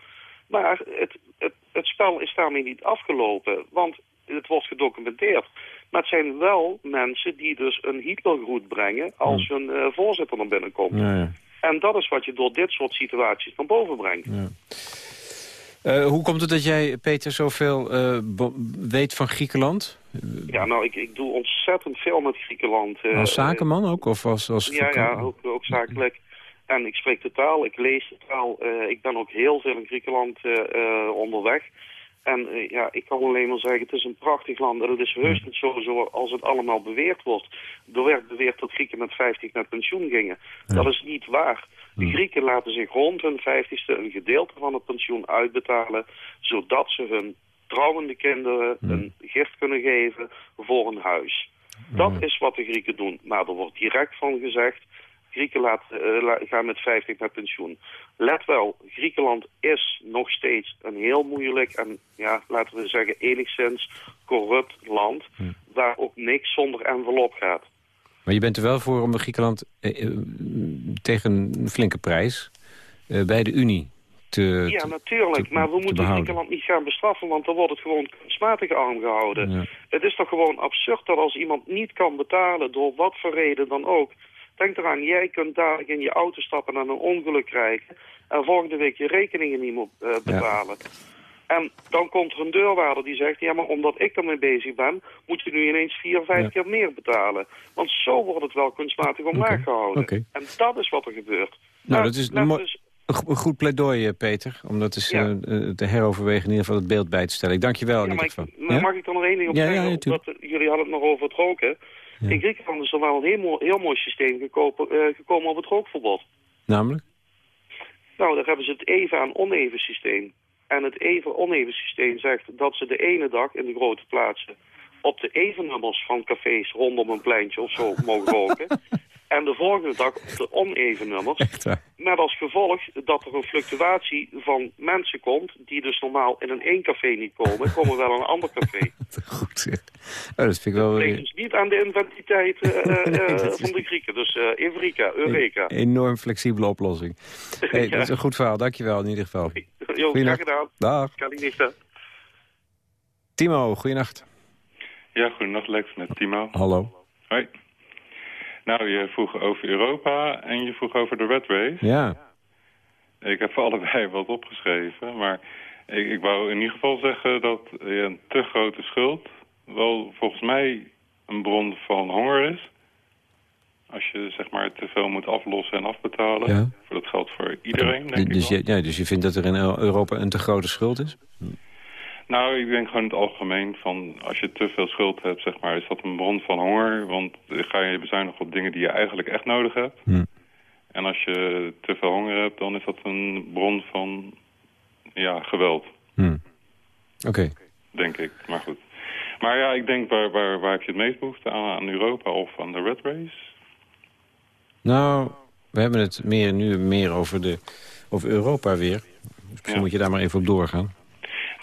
Maar het, het, het spel is daarmee niet afgelopen. Want het wordt gedocumenteerd. Maar het zijn wel mensen die dus een Hitlergroet brengen als hun uh, voorzitter naar binnen komt. Ja, ja. En dat is wat je door dit soort situaties naar boven brengt. Uh, hoe komt het dat jij, Peter, zoveel uh, weet van Griekenland? Ja, nou, ik, ik doe ontzettend veel met Griekenland. Uh, als zakenman ook? Of als, als ja, ja ook, ook zakelijk. En ik spreek de taal, ik lees de taal. ik ben ook heel veel in Griekenland onderweg. En uh, ja, ik kan alleen maar zeggen, het is een prachtig land. En het is heus niet zo zoals het allemaal beweerd wordt. Er werd beweerd dat Grieken met 50 naar pensioen gingen. Dat is niet waar. De Grieken laten zich rond hun 50ste een gedeelte van het pensioen uitbetalen... zodat ze hun trouwende kinderen een gift kunnen geven voor een huis. Dat is wat de Grieken doen. Maar er wordt direct van gezegd... Grieken uh, gaan met 50 naar pensioen. Let wel, Griekenland is nog steeds een heel moeilijk en ja, laten we zeggen enigszins corrupt land... Hm. waar ook niks zonder envelop gaat. Maar je bent er wel voor om Griekenland eh, eh, tegen een flinke prijs eh, bij de Unie te Ja, natuurlijk. te, maar we moeten Griekenland niet gaan bestraffen, want dan wordt het gewoon kunstmatig arm gehouden. Ja. Het is toch gewoon absurd dat als iemand niet kan betalen, door wat voor reden dan ook... Denk eraan, jij kunt dadelijk in je auto stappen en een ongeluk krijgen... en volgende week je rekeningen niet moet uh, betalen. En dan komt er een deurwaarder die zegt... ja, maar omdat ik ermee bezig ben... moet je nu ineens vier, vijf keer meer betalen. Want zo wordt het wel kunstmatig omlaag okay. gehouden. Okay. En dat is wat er gebeurt. Nou, nou dat is dus... een goed pleidooi, eh, Peter. Om dat eens ja. uh, te heroverwegen, in ieder geval het beeld bij te stellen. Ik dank je wel ja, in ieder geval. Ik, ja? Mag ik dan nog één ding op ja, zeggen? Ja, dat, jullie hadden het nog over het roken. In Griekenland is er wel een heel mooi, heel mooi systeem gekomen, uh, gekomen op het rookverbod. Namelijk? Nou, daar hebben ze het even aan oneven systeem. En het even oneven systeem zegt dat ze de ene dag in de grote plaatsen op de even nummers van cafés rondom een pleintje of zo mogen roken. En de volgende dag op de oneven nummers. Met als gevolg dat er een fluctuatie van mensen komt... die dus normaal in een één café niet komen... komen wel in een ander café. Goed zeg. Oh, dat vind ik wel... Dat ligt dus niet aan de inventiviteit uh, uh, van de Grieken. Dus uh, Eureka, Eureka. Een enorm flexibele oplossing. Hey, ja. Dat is een goed verhaal. Dankjewel in ieder geval. Jo, graag gedaan. Dag. Kan ik niet, Timo, goeienacht. Ja, goedenacht Lex, met Timo. Hallo. Hoi. Nou, je vroeg over Europa en je vroeg over de Red Race. Ja. Ik heb voor allebei wat opgeschreven, maar ik, ik wou in ieder geval zeggen dat een te grote schuld wel volgens mij een bron van honger is. Als je zeg maar te veel moet aflossen en afbetalen. Ja. Dat geldt voor iedereen, denk dus, ik je, ja, dus je vindt dat er in Europa een te grote schuld is? Nou, ik denk gewoon in het algemeen van als je te veel schuld hebt, zeg maar, is dat een bron van honger. Want ga je bezuinigen op dingen die je eigenlijk echt nodig hebt. Hm. En als je te veel honger hebt, dan is dat een bron van ja, geweld. Hm. Oké. Okay. Denk ik, maar goed. Maar ja, ik denk waar, waar, waar heb je het meest behoefte aan? Aan Europa of aan de Red Race? Nou, we hebben het meer, nu meer over, de, over Europa weer. Dus misschien ja. moet je daar maar even op doorgaan.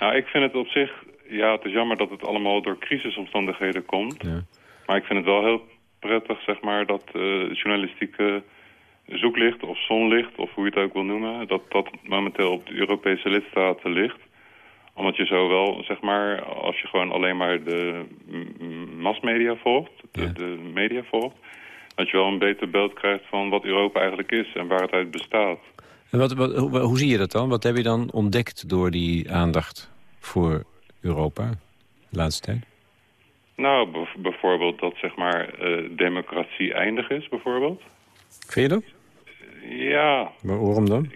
Nou, ik vind het op zich... Ja, het is jammer dat het allemaal door crisisomstandigheden komt. Ja. Maar ik vind het wel heel prettig, zeg maar, dat uh, journalistieke zoeklicht of zonlicht, of hoe je het ook wil noemen, dat dat momenteel op de Europese lidstaten ligt. Omdat je zo wel, zeg maar, als je gewoon alleen maar de massmedia volgt, de, Ja. de media volgt, dat je wel een beter beeld krijgt van wat Europa eigenlijk is en waar het uit bestaat. En wat, wat, hoe, hoe zie je dat dan? Wat heb je dan ontdekt door die aandacht voor Europa de laatste tijd? Nou, bijvoorbeeld dat zeg maar eh, democratie eindig is, bijvoorbeeld. Vind je dat? Ja, Maar waarom dan?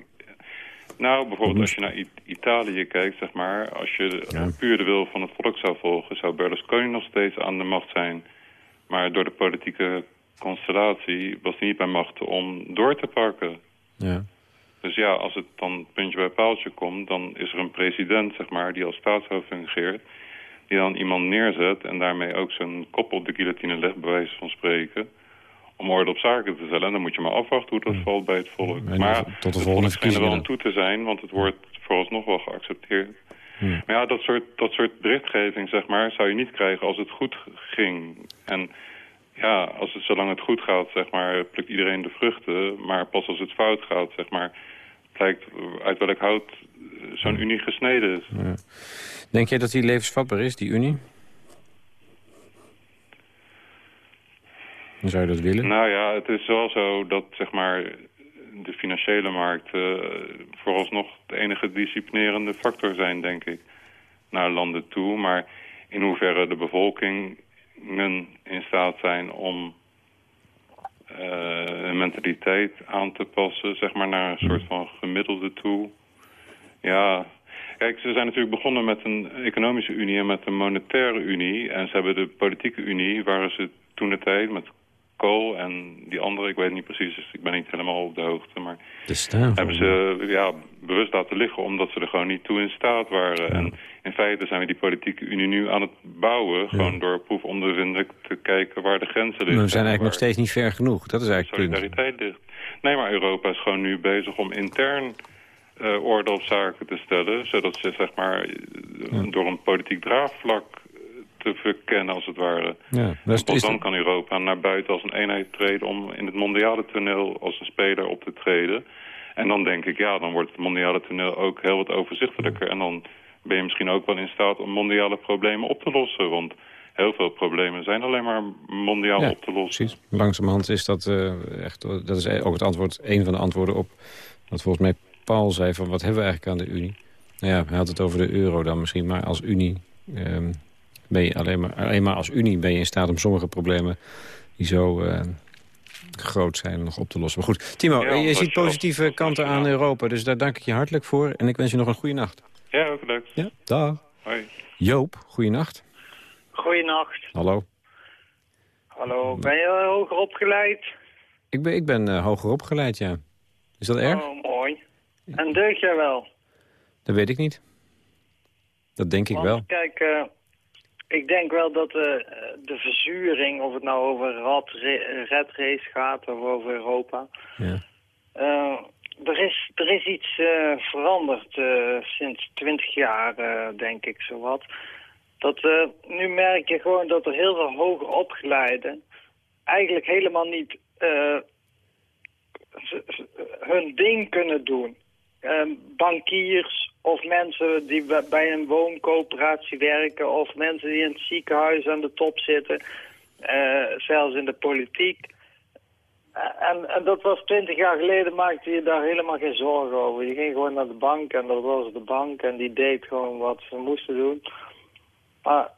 nou bijvoorbeeld als je naar I- Italië kijkt, zeg maar, als je Ja. puur de wil van het volk zou volgen, zou Berlusconi nog steeds aan de macht zijn. Maar door de politieke constellatie was hij niet bij macht om door te pakken. Ja. Dus ja, als het dan puntje bij paaltje komt, dan is er een president, zeg maar, die als staatshoofd fungeert, die dan iemand neerzet en daarmee ook zijn kop op de guillotine legt, bij wijze van spreken, om orde op zaken te stellen. En dan moet je maar afwachten hoe dat valt bij het volk. En maar tot de het volgende schijnt er wel aan toe te zijn, want het wordt vooralsnog wel geaccepteerd. Hmm. Maar ja, dat soort, dat soort berichtgeving, zeg maar, zou je niet krijgen als het goed ging. En ja, als het, zolang het goed gaat, zeg maar, plukt iedereen de vruchten. Maar pas als het fout gaat, zeg maar, blijkt uit welk hout zo'n unie gesneden is. Ja. Denk jij dat die levensvatbaar is, die unie? Zou je dat willen? Nou ja, het is wel zo dat zeg maar, de financiële markt eh, vooralsnog de enige disciplinerende factor zijn, denk ik, naar landen toe. Maar in hoeverre de bevolkingen in staat zijn om hun mentaliteit aan te passen, zeg maar, naar een soort van gemiddelde toe. Ja, Kijk, ze zijn natuurlijk begonnen met een economische unie en met een monetaire unie. En ze hebben de politieke unie, waren ze toen de tijd met Kool en die andere, ik weet niet precies, dus ik ben niet helemaal op de hoogte. Maar de hebben ze ja, bewust laten liggen omdat ze er gewoon niet toe in staat waren. En in feite zijn we die politieke unie nu aan het bouwen, gewoon door proefondervindelijk te kijken waar de grenzen liggen. Maar we zijn eigenlijk nog steeds niet ver genoeg, dat is eigenlijk solidariteit ligt. Nee, maar Europa is gewoon nu bezig om intern uh, orde op zaken te stellen. Zodat ze zeg maar door een politiek draagvlak te verkennen als het ware. Ja, dus pas dan kan Europa naar buiten als een eenheid treden om in het mondiale toneel als een speler op te treden. En dan denk ik, ja, dan wordt het mondiale toneel ook heel wat overzichtelijker. En dan ben je misschien ook wel in staat om mondiale problemen op te lossen. Want heel veel problemen zijn alleen maar mondiaal op te lossen. Precies. Langzamerhand is dat uh, echt, dat is ook het antwoord, een van de antwoorden op wat volgens mij Paul zei van wat hebben we eigenlijk aan de Unie? Nou ja, hij had het over de euro dan misschien, maar als Unie... Um, ben je alleen maar, alleen maar als Unie ben je in staat om sommige problemen die zo uh, groot zijn nog op te lossen. Maar goed, Timo, je ziet positieve kanten aan Europa, dus daar dank ik je hartelijk voor. En ik wens je nog een goede nacht. Ja, ook leuk. Ja, dag. Hoi. Joop, goeienacht. Goeienacht. Hallo. Hallo, ben je hoger opgeleid? Ik ben, ik ben uh, hoger opgeleid, ja. Is dat erg? Oh, mooi. En deug jij wel? Dat weet ik niet. Dat denk ik wel. Kijk, uh, ik denk wel dat uh, de verzuring, of het nou over red race gaat of over Europa... Ja. Uh, er, is, er is iets veranderd sinds twintig jaar, denk ik, zowat. Dat, nu merk je gewoon dat er heel veel hoger opgeleiden eigenlijk helemaal niet hun ding kunnen doen. Ehm, bankiers of mensen die bij een wooncoöperatie werken... of mensen die in het ziekenhuis aan de top zitten, uh, zelfs in de politiek. Eh, en, en, dat was twintig jaar geleden, maakte je daar helemaal geen zorgen over. Je ging gewoon naar de bank en dat was de bank en die deed gewoon wat ze moesten doen. Maar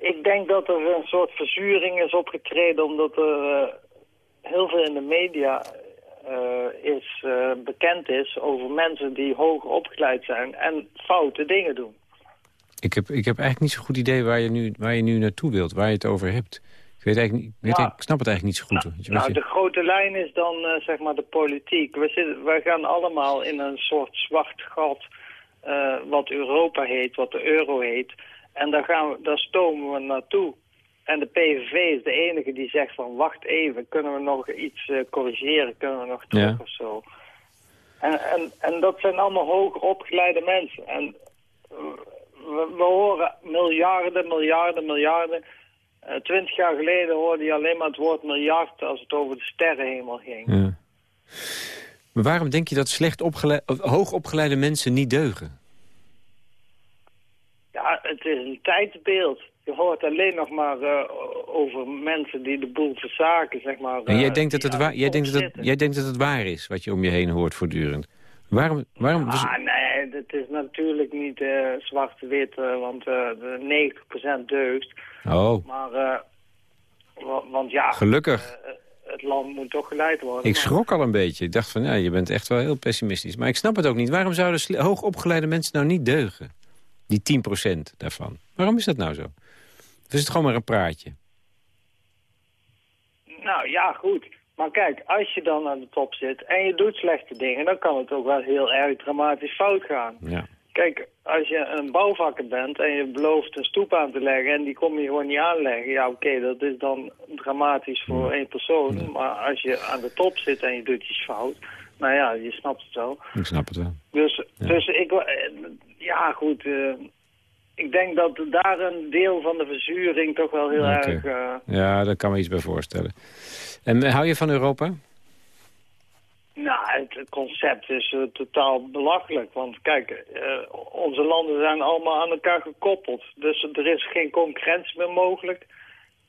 ik denk dat er een soort verzuring is opgetreden omdat er uh, heel veel in de media uh, is, uh, bekend is over mensen die hoog opgeleid zijn en foute dingen doen. Ik heb, ik heb eigenlijk niet zo'n goed idee waar je, nu, waar je nu naartoe wilt, waar je het over hebt. Ik, weet eigenlijk weet ik, snap het eigenlijk niet zo goed. Nou, nou de grote lijn is dan uh, zeg maar de politiek. We, zitten, we gaan allemaal in een soort zwart gat wat Europa heet, wat de euro heet. En daar, gaan we, daar stomen we naartoe. En de PVV is de enige die zegt van wacht even, kunnen we nog iets uh, corrigeren, kunnen we nog terug of zo. En, en, en dat zijn allemaal hoog opgeleide mensen. En we, we horen miljarden, miljarden, miljarden. Uh, twintig jaar geleden hoorde je alleen maar het woord miljard als het over de sterrenhemel ging. Ja. Maar waarom denk je dat slecht opgeleide, hoog opgeleide mensen niet deugen? Ja, het is een tijdsbeeld je hoort alleen nog maar uh, over mensen die de boel verzaken, zeg maar. en jij, uh, denkt dat het waar, jij, denkt dat het, jij denkt dat het waar is, wat je om je heen hoort voortdurend. Waarom? waarom ah, nee, het is natuurlijk niet uh, zwart-wit, want de 90% deugd. Oh. Maar, want ja... Gelukkig. het land moet toch geleid worden. Ik schrok al een beetje. Ik dacht van, ja, je bent echt wel heel pessimistisch. Maar ik snap het ook niet. Waarom zouden hoogopgeleide mensen nou niet deugen? Die 10% daarvan. Waarom is dat nou zo? Is het gewoon maar een praatje? Nou ja, goed. Maar kijk, als je dan aan de top zit en je doet slechte dingen... dan kan het ook wel heel erg dramatisch fout gaan. Ja. Kijk, als je een bouwvakker bent en je belooft een stoep aan te leggen... en die kom je gewoon niet aanleggen... ja, oké, dat is dan dramatisch voor één persoon. Maar als je aan de top zit en je doet iets fout... nou ja, je snapt het wel. Ik snap het wel. Dus, dus ik... Eh, ja, goed... Uh, ik denk dat daar een deel van de verzuring toch wel heel erg... Uh... Ja, daar kan me iets bij voorstellen. En hou je van Europa? Nou, het concept is uh, totaal belachelijk. Want kijk, uh, onze landen zijn allemaal aan elkaar gekoppeld. Dus er is geen concurrentie meer mogelijk.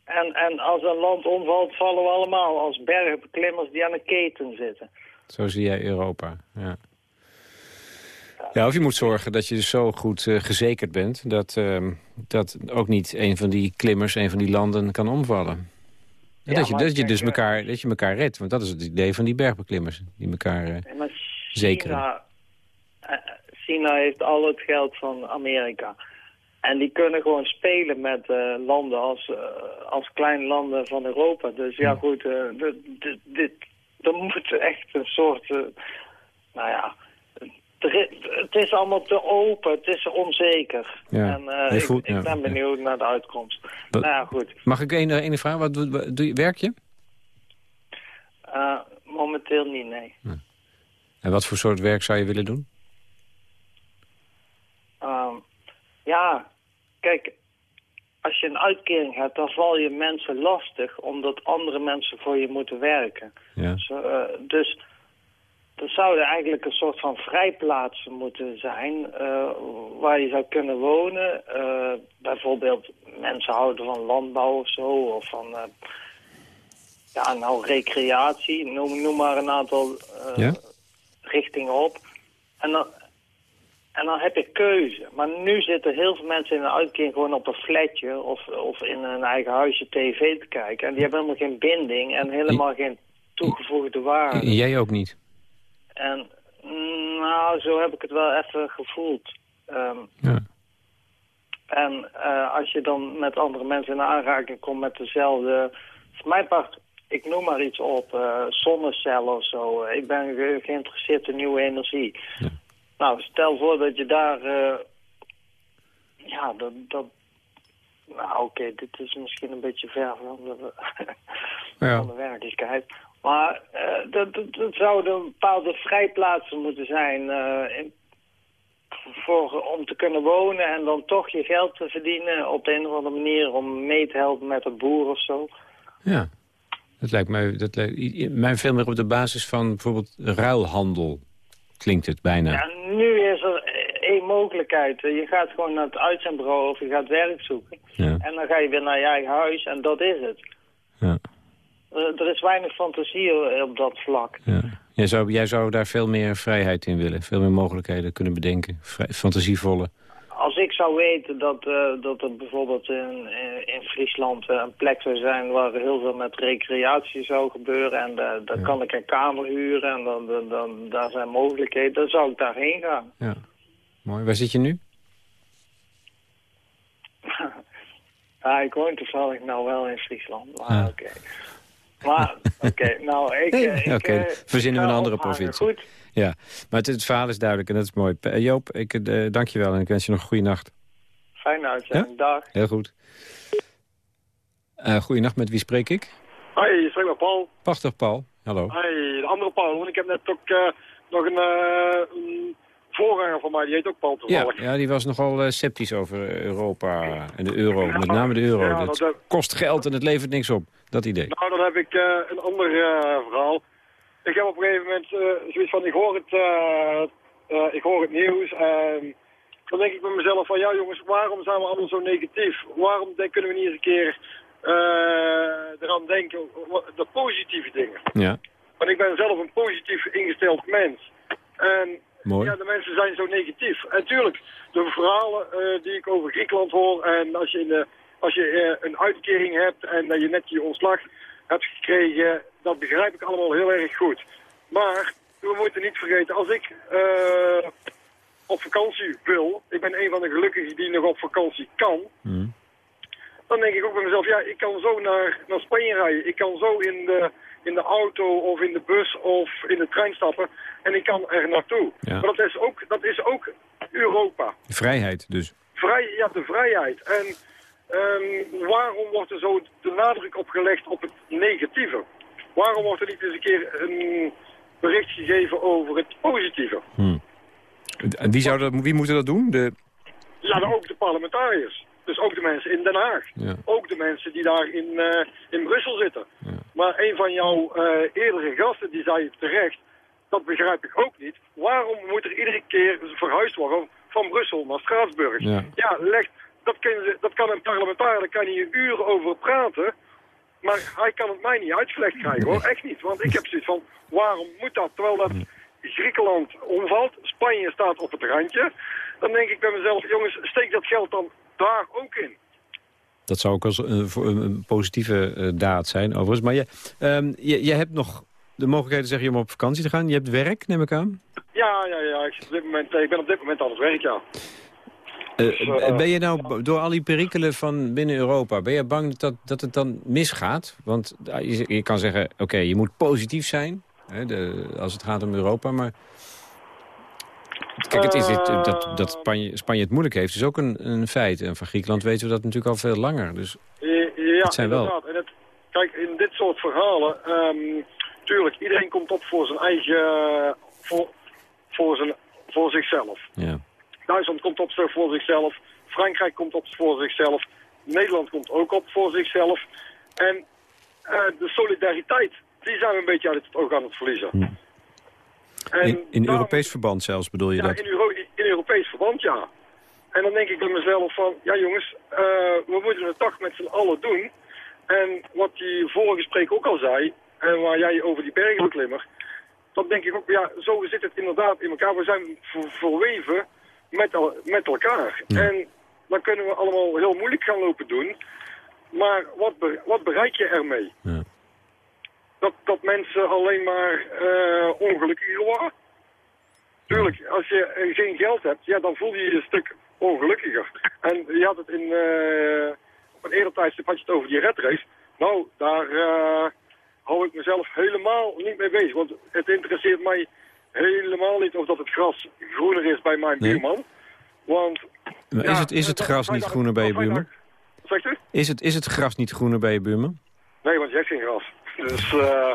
En, en als een land omvalt, vallen we allemaal als bergbeklimmers die aan een keten zitten. Zo zie jij Europa, ja. Ja, of je moet zorgen dat je dus zo goed eh, gezekerd bent... Dat, ehm, dat ook niet een van die klimmers, een van die landen kan omvallen. Ja, dat, je, dat, je dus eh, elkaar, dat je elkaar redt. Want dat is het idee van die bergbeklimmers. Die elkaar eh, zekeren. China, eh, heeft al het geld van Amerika. En die kunnen gewoon spelen met eh, landen als, eh, als kleine landen van Europa. Dus ja, goed, eh, dit, dit, dit, er moet echt een soort... eh, nou ja, het is allemaal te open, het is onzeker. Ja, En eh, ik, ben ja. benieuwd naar de uitkomst. Nou goed. Mag ik één ene vraag? Wat, werk je? Eh, momenteel niet, nee. En wat voor soort werk zou je willen doen? Ehm, ja, kijk, als je een uitkering hebt, dan val je mensen lastig omdat andere mensen voor je moeten werken. Eh, dus er zouden eigenlijk een soort van vrijplaatsen moeten zijn eh, waar je zou kunnen wonen. Eh, bijvoorbeeld mensen houden van landbouw of zo, of van eh, ja, nou, recreatie. Noem, noem maar een aantal Ja? richtingen op. En dan, en dan heb je keuze. Maar nu zitten heel veel mensen in een uitkering gewoon op een flatje of, of in een eigen huisje tv te kijken. En die hebben helemaal geen binding en helemaal geen toegevoegde waarde. Jij ook niet? En mm, nou, zo heb ik het wel even gevoeld. Ehm, Ja. en eh, als je dan met andere mensen in aanraking komt met dezelfde... Voor mijn part, ik noem maar iets op, eh, zonnecellen of zo. Ik ben ge- geïnteresseerd in nieuwe energie. Nou, stel voor dat je daar... eh, ja, dat... dat nou, oké, dit is misschien een beetje ver van de, Ja. van de werkelijkheid. Maar eh, dat, dat, dat zouden bepaalde vrijplaatsen moeten zijn eh, in, voor, om te kunnen wonen en dan toch je geld te verdienen op de een of andere manier om mee te helpen met een boer of zo. Ja. Dat lijkt mij, dat lijkt, mij veel meer op de basis van bijvoorbeeld ruilhandel. Klinkt het bijna. Ja, nu is er één mogelijkheid. Je gaat gewoon naar het uitzendbureau of je gaat werk zoeken. Ja. En dan ga je weer naar je eigen huis en dat is het. Ja. Er, is weinig fantasie op dat vlak. Ja. Jij, zou, jij zou daar veel meer vrijheid in willen. Veel meer mogelijkheden kunnen bedenken. Vrij, fantasievolle. Als ik zou weten dat, eh, dat er bijvoorbeeld in, in, Friesland eh, een plek zou zijn waar heel veel met recreatie zou gebeuren en eh, dan kan ik een kamer huren en dan, dan, dan, daar zijn mogelijkheden, dan zou ik daarheen gaan. Ja. Mooi. Waar zit je nu? Ja, ik woon toevallig nou wel in Friesland, maar Ah. oké. Maar, oké, nou, ik... Nee, eh, ik oké, eh, verzinnen we een andere ophangen. provincie. Goed, Ja, maar het, het verhaal is duidelijk en dat is mooi. Eh, Joop, ik eh, dank je wel en ik wens je nog een goede nacht. fijne uitzending, dag. Heel goed. Uh, goeienacht, met wie spreek ik? Hoi, spreek met Paul. Prachtig, Paul. Hallo. Hoi, de andere Paul. Want ik heb net ook eh, nog een, eh, een voorganger van mij, die heet ook Paul Ja, toevallig. ja, die was nogal eh, sceptisch over Europa en de euro. Met name de euro. Ja, dat kost geld en het levert niks op. Dat idee. Nou, dan heb ik eh, een ander eh, verhaal. Ik heb op een gegeven moment zoiets van, ik hoor het, ik hoor het nieuws en dan denk ik bij mezelf van, ja jongens, waarom zijn we allemaal zo negatief? Waarom kunnen we niet eens een keer eraan denken, de positieve dingen? Ja, Want ik ben zelf een positief ingesteld mens. En mooi. ja, de mensen zijn zo negatief. En tuurlijk, de verhalen eh, die ik over Griekenland hoor... en als je, in de, als je eh, een uitkering hebt en dat je net je ontslag hebt gekregen... dat begrijp ik allemaal heel erg goed. Maar we moeten niet vergeten, als ik eh, op vakantie wil... ik ben een van de gelukkigen die nog op vakantie kan... Hm. dan denk ik ook bij mezelf, ja, ik kan zo naar, naar Spanje rijden. Ik kan zo in de, in de auto of in de bus of in de trein stappen en ik kan er naartoe. Ja. Maar dat is, ook, dat is ook Europa. Vrijheid dus. Vrij, ja, de vrijheid. En ehm, waarom wordt er zo de nadruk op gelegd op het negatieve? Waarom wordt er niet eens een keer een bericht gegeven over het positieve? Hm. En Wie, zou dat, wie moet dat doen? De, Ja, dan ook de parlementariërs. Dus ook de mensen in Den Haag. ja. Ook de mensen die daar in, eh, in Brussel zitten. Maar een van jouw eh, eerdere gasten die zei terecht, dat begrijp ik ook niet. Waarom moet er iedere keer verhuisd worden van Brussel naar Straatsburg? Ja. leg, dat, ze, dat kan een parlementariër, daar kan hier uren over praten. Maar hij kan het mij niet uitgelegd krijgen hoor, echt niet. Want ik heb zoiets van, waarom moet dat? Terwijl dat Griekenland omvalt, Spanje staat op het randje. Dan denk ik bij mezelf, jongens, steek dat geld dan daar ook in. Dat zou ook als een, positieve eh, daad zijn, overigens. Maar je, ehm, je, je hebt nog de mogelijkheid, zeg je, om op vakantie te gaan. Je hebt werk, neem ik aan? Ja, ja, ja. Ik, zit op dit moment, eh, ik ben op dit moment aan het werk, ja. Dus, eh, ben je nou, door al die perikelen van binnen Europa... ben je bang dat, dat het dan misgaat? Want eh, je, je kan zeggen, oké, je moet positief zijn... Hè, de, als het gaat om Europa, maar... Kijk, het is dit, dat, dat Spanje, Spanje het moeilijk heeft, is ook een, een feit. En van Griekenland weten we dat natuurlijk al veel langer. Dus Ja, Het zijn wel-. En het, kijk, in dit soort verhalen, ehm, tuurlijk, iedereen komt op voor zijn eigen, voor, voor, zijn, voor zichzelf. ja. Duitsland komt op voor zichzelf, Frankrijk komt op voor zichzelf, Nederland komt ook op voor zichzelf. En eh, de solidariteit, die zijn we een beetje uit het oog aan het verliezen. En In, in daarom- Europees verband zelfs bedoel je ja, dat? in, Euro in Europees verband, ja. En dan denk ik bij mezelf van, ja jongens, eh, we moeten het toch met z'n allen doen. En wat die vorige spreker ook al zei, en waar jij over die bergen beklimmer, dan denk ik ook, ja, zo zit het inderdaad in elkaar. We zijn ver- verweven met, met elkaar. En dan kunnen we allemaal heel moeilijk gaan lopen doen. Maar wat, be- wat bereik je ermee? Ja. Dat, dat mensen alleen maar eh, ongelukkiger worden? Tuurlijk, als je eh, geen geld hebt, ja, dan voel je je een stuk ongelukkiger. En je had het in, eh, op een eerder tijdstip had je het over die red race. Nou, daar eh, hou ik mezelf helemaal niet mee bezig. Want het interesseert mij helemaal niet of dat het gras groener is bij mijn Nee. buurman. Want, Maar ja, is het, is het gras niet groener bij je buurman? Zegt u? Is het, is het gras niet groener bij je buurman? Nee, want je hebt geen gras. Dus, eh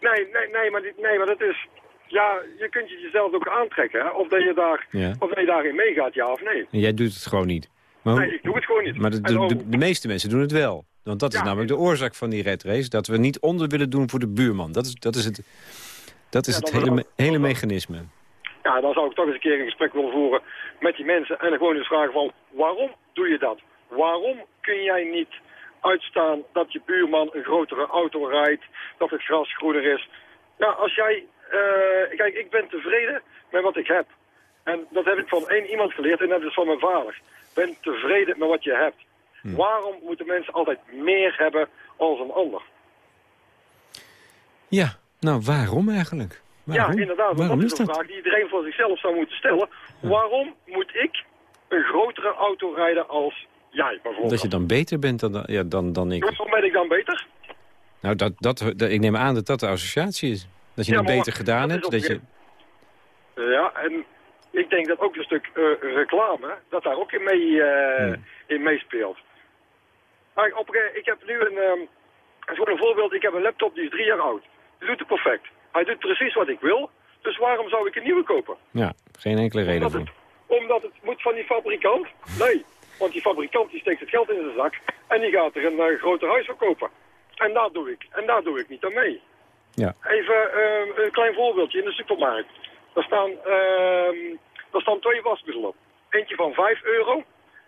nee, nee, nee, maar, nee, maar dat is... Ja, je kunt je jezelf ook aantrekken, hè? Of dat je, daar, Ja. of dat je daarin meegaat, ja of nee. En jij doet het gewoon niet. Maar, Nee, ik doe het gewoon niet. maar de, de, over- de, de meeste mensen doen het wel. Want dat is Ja, namelijk de oorzaak van die red race. Dat we niet onder willen doen voor de buurman. Dat is, dat is het, dat is Ja, het hele, me- hele mechanisme. Ja, dan zou ik toch eens een keer een gesprek willen voeren met die mensen. En dan gewoon eens vragen van, waarom doe je dat? Waarom kun jij niet uitstaan dat je buurman een grotere auto rijdt, dat het gras groener is? Ja, als jij... eh, kijk, ik ben tevreden met wat ik heb. En dat heb ik van één iemand geleerd en dat is van mijn vader. Ben tevreden met wat je hebt. Waarom moeten mensen altijd meer hebben als een ander? Ja, nou waarom eigenlijk? Waarom? Ja, inderdaad. Waarom dat is is een dat? vraag die iedereen voor zichzelf zou moeten stellen. Waarom moet ik een grotere auto rijden als jij bijvoorbeeld? Dat je dan beter bent dan, ja, dan, dan ik. Waarom ben ik dan beter? Nou, dat, dat, dat- ik neem aan dat dat de associatie is. Dat je Ja, het beter gedaan dat hebt. Dat je, Ja, en ik denk dat ook een stuk eh, reclame, dat daar ook in, mee, eh, in meespeelt. Maar op, ge- ik heb nu een, voor een voorbeeld, ik heb een laptop die is drie jaar oud. Die doet het perfect. Hij doet precies wat ik wil, dus waarom zou ik een nieuwe kopen? ja, geen enkele reden Omdat voor. het, omdat het moet van die fabrikant? Nee, want die fabrikant die steekt het geld in zijn zak en die gaat er een eh, groter huis voor kopen. En daar doe ik, en daar doe ik niet aan mee. Ja. Even eh, een klein voorbeeldje in de supermarkt. Daar staan, daar staan twee wasmiddelen. Eentje van 5 euro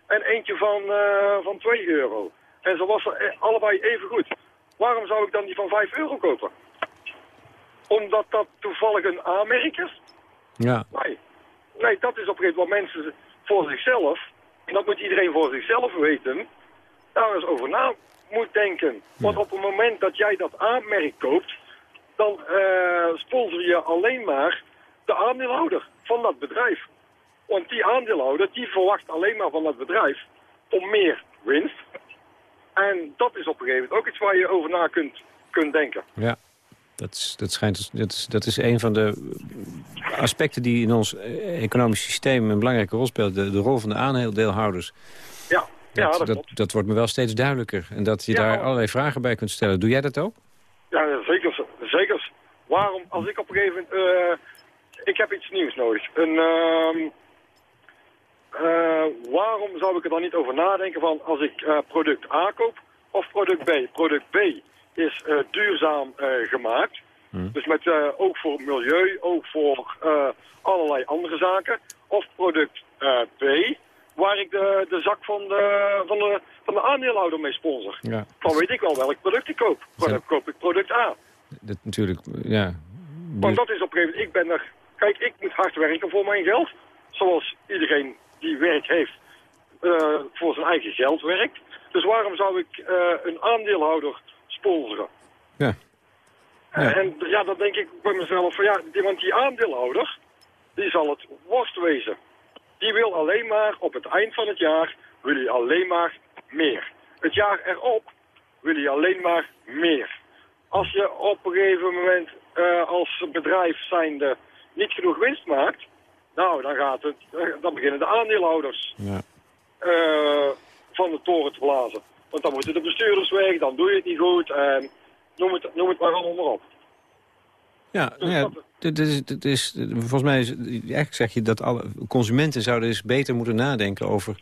en eentje van, eh, van 2 euro. En ze wassen allebei even goed. Waarom zou ik dan die van 5 euro kopen? Omdat dat toevallig een aanmerk is? Ja, Nee. Nee, dat is op een gegeven moment mensen voor zichzelf. En dat moet iedereen voor zichzelf weten. Daar eens over na moet denken. Want op het moment dat jij dat aanmerk koopt, dan eh sponsor je alleen maar de aandeelhouder van dat bedrijf. Want die aandeelhouder die verwacht alleen maar van dat bedrijf om meer winst. En dat is op een gegeven moment ook iets waar je over na kunt, kunt denken. ja. Dat is, dat, schijnt, dat, is, dat is een van de aspecten die in ons eh, economisch systeem een belangrijke rol speelt. De, de rol van de aandeelhouders. Ja, ja Dat, dat, dat, klopt. dat wordt me wel steeds duidelijker. En dat je Ja, daar allerlei vragen bij kunt stellen. Doe jij dat ook? Ja, zeker. zeker. Waarom, als ik op een gegeven moment... eh, ik heb iets nieuws nodig. Een, ehm, eh, waarom zou ik er dan niet over nadenken van als ik product A koop of product B? Product B is duurzaam eh, gemaakt. Dus met eh, ook voor milieu, ook voor eh, allerlei andere zaken. Of product eh, B, waar ik de, de zak van de, van, de, van de aandeelhouder mee sponsor. Ja. Dan weet ik wel welk product ik koop. Dan koop ik product A. Dat natuurlijk, ja. Want dat is op een gegeven moment, ik ben er... Kijk, ik moet hard werken voor mijn geld. Zoals iedereen die werk heeft voor zijn eigen geld werkt. Dus waarom zou ik een aandeelhouder sponsoren? Ja. En ja, dan denk ik bij mezelf van ja, die, want die aandeelhouder, die zal het worst wezen. Die wil alleen maar, op het eind van het jaar, wil hij alleen maar meer. Het jaar erop wil hij alleen maar meer. Als je op een gegeven moment eh, als bedrijf zijnde niet genoeg winst maakt, nou, dan, gaat het, dan beginnen de aandeelhouders Ja. eh, van de toren te blazen. Want dan moeten de bestuurders weg, dan doe je het niet goed en noem het, noem het maar allemaal maar op. Ja, nou ja dit is, dit is, volgens mij is, eigenlijk zeg je dat alle consumenten zouden eens beter moeten nadenken over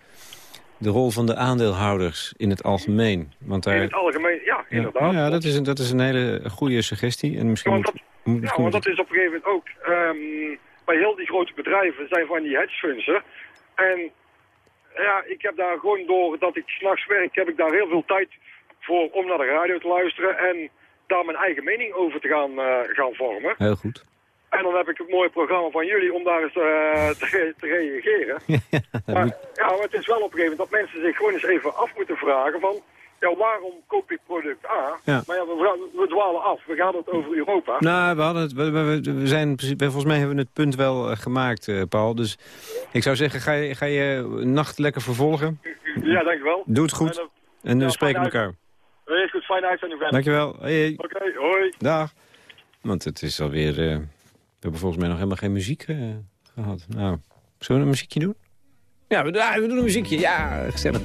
de rol van de aandeelhouders in het algemeen. Want daar, In het algemeen, ja, ja, inderdaad. ja, dat, is een, dat is een hele goede suggestie. En misschien want moet, moet- Ja, want dat is op een gegeven moment ook... ehm, bij heel die grote bedrijven zijn van die hedgefundsen. En ja, ik heb daar gewoon door dat ik s'nachts werk... heb ik daar heel veel tijd voor om naar de radio te luisteren... en daar mijn eigen mening over te gaan, eh, gaan vormen. heel goed. En dan heb ik het mooie programma van jullie om daar eens eh, te, re- te reageren. Maar, ja, maar het is wel op een gegeven moment dat mensen zich gewoon eens even af moeten vragen van... Ja, waarom koop ik product A? Ja. Maar ja, we, dwalen af. We gaan het over Europa. Nou, we, hadden het, we, we, we- zijn, volgens mij hebben we het punt wel eh, gemaakt, eh, Paul. Dus ik zou zeggen, ga je, ga je nacht lekker vervolgen. Ja, dankjewel. Doe het goed. En, En we ja, spreken elkaar. Uh, is goed, fijne uitzending verder. Dankjewel. Hey, hey. Oké, hoi. Dag. Want het is alweer... eh, we hebben volgens mij nog helemaal geen muziek eh, gehad. Nou, zullen we een muziekje doen? Ja, we, ah, we doen een muziekje. Ja, gezellig.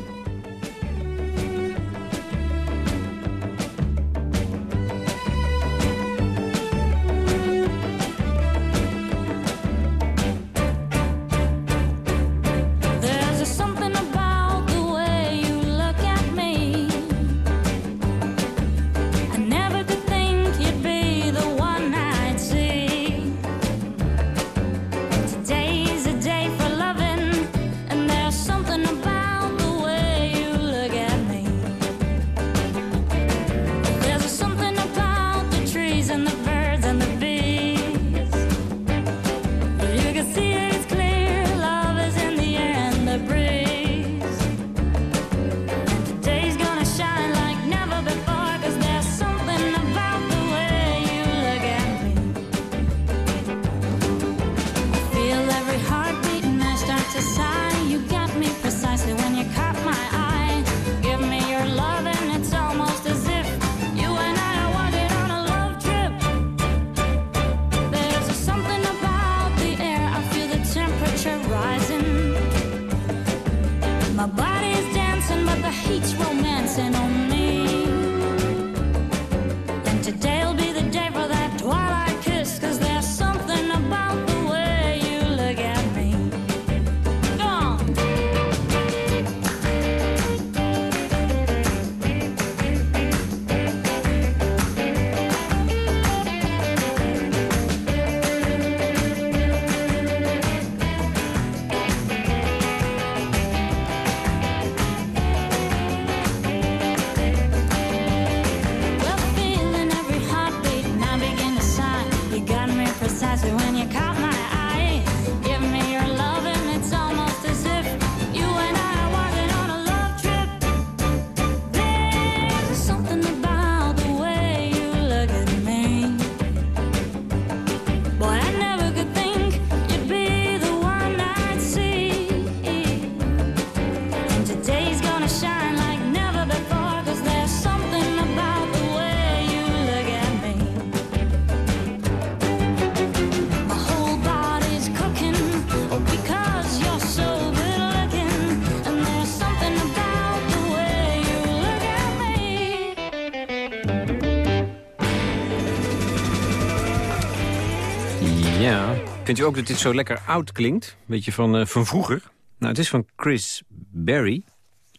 Vindt u ook dat dit zo lekker oud klinkt? Beetje van, eh, van vroeger? Nou, het is van Chris Berry,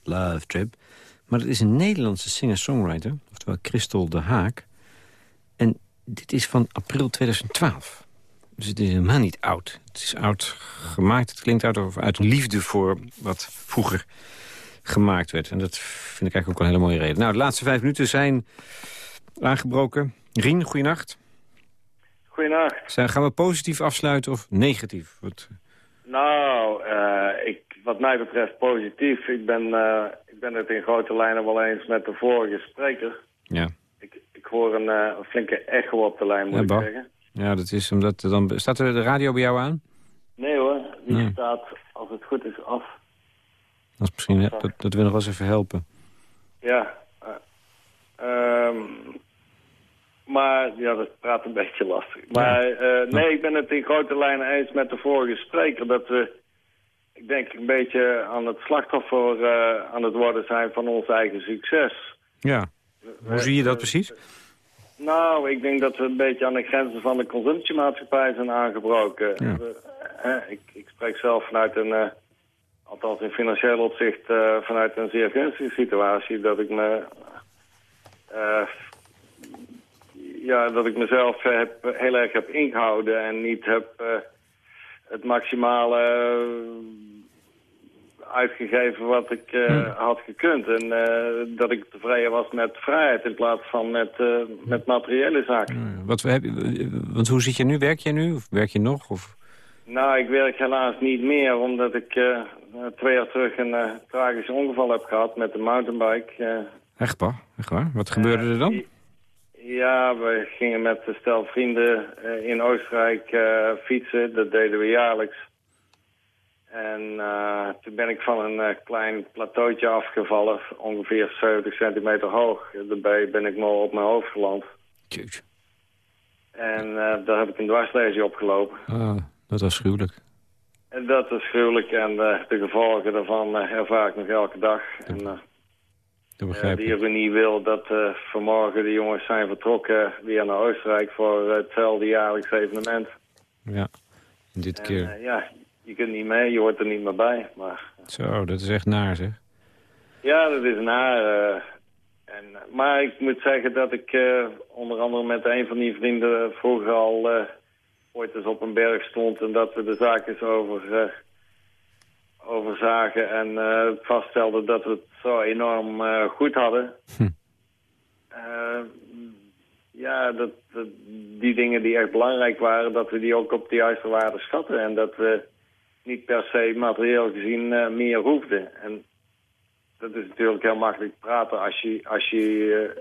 Love Trip. Maar het is een Nederlandse singer-songwriter, oftewel Christel de Haak. En dit is van april 2012. Dus het is helemaal niet oud. Het is oud gemaakt. Het klinkt uit, uit liefde voor wat vroeger gemaakt werd. En dat vind ik eigenlijk ook een hele mooie reden. Nou, de laatste vijf minuten zijn aangebroken. Rien, goeienacht. Goedenacht. Zijn, gaan we positief afsluiten of negatief? Wat, Nou, eh, ik, wat mij betreft positief. Ik ben, eh, ik ben het in grote lijnen wel eens met de vorige spreker. ja. Ik hoor een, eh, flinke echo op de lijn, moet Ja, ik zeggen. ja, dat is omdat... Dan, staat er de radio bij jou aan? Nee hoor, die Nee. staat, als het goed is, af. Dat, is misschien, dat, dat wil nog wel eens even helpen. Ja. ehm, maar, ja, dat praat een beetje lastig. Maar eh, nee, ik ben het in grote lijnen eens met de vorige spreker... dat we, ik denk, een beetje aan het slachtoffer eh, aan het worden zijn van ons eigen succes. Ja. Hoe zie je dat precies? Nou, ik denk dat we een beetje aan de grenzen van de consumptiemaatschappij zijn aangebroken. Ja. We- eh, ik, ik spreek zelf vanuit een, eh, althans in financieel opzicht, vanuit een zeer gunstige situatie. Dat ik me, ja, dat ik mezelf eh, heb, heel erg heb ingehouden en niet heb eh, het maximale eh, uitgegeven wat ik eh, had gekund. En dat ik tevreden was met vrijheid in plaats van met, met materiële zaken. Wat, we hebben, want hoe zit je nu? Werk je nu? Of werk je nog? Of? Nou, ik werk helaas niet meer, omdat ik twee jaar terug een tragisch ongeval heb gehad met de mountainbike. Echt, pa? Echt waar? Wat gebeurde er dan? Ja, we gingen met een stel vrienden eh, in Oostenrijk eh, fietsen. Dat deden we jaarlijks. En eh, toen ben ik van een klein plateautje afgevallen, ongeveer 70 centimeter hoog. Daarbij ben ik maar op mijn hoofd geland. Jeetje. En daar heb ik een dwarslezing opgelopen. Ah, dat was gruwelijk. En dat is gruwelijk en de gevolgen daarvan ervaar ik nog elke dag. En, Dat eh, begrijp ik. ironie wil dat eh, vanmorgen de jongens zijn vertrokken weer naar Oostenrijk voor hetzelfde jaarlijks evenement. Ja. En dit En, keer. eh, ja, je kunt niet mee, je hoort er niet meer bij. Maar Zo, dat is echt naar, zeg. ja, dat is naar. eh, en, eh, maar ik moet zeggen dat ik eh, onder andere met een van die vrienden vroeger al eh, ooit eens op een berg stond en dat we de zaak eens over, eh, overzagen en eh, vaststelden dat we het zo enorm eh, goed hadden. Hm. Eh, ja, dat, dat- die dingen die echt belangrijk waren, dat we die ook op de juiste waarde schatten. En dat we niet per se materieel gezien eh, meer hoefden. En dat is natuurlijk heel makkelijk praten als je, als je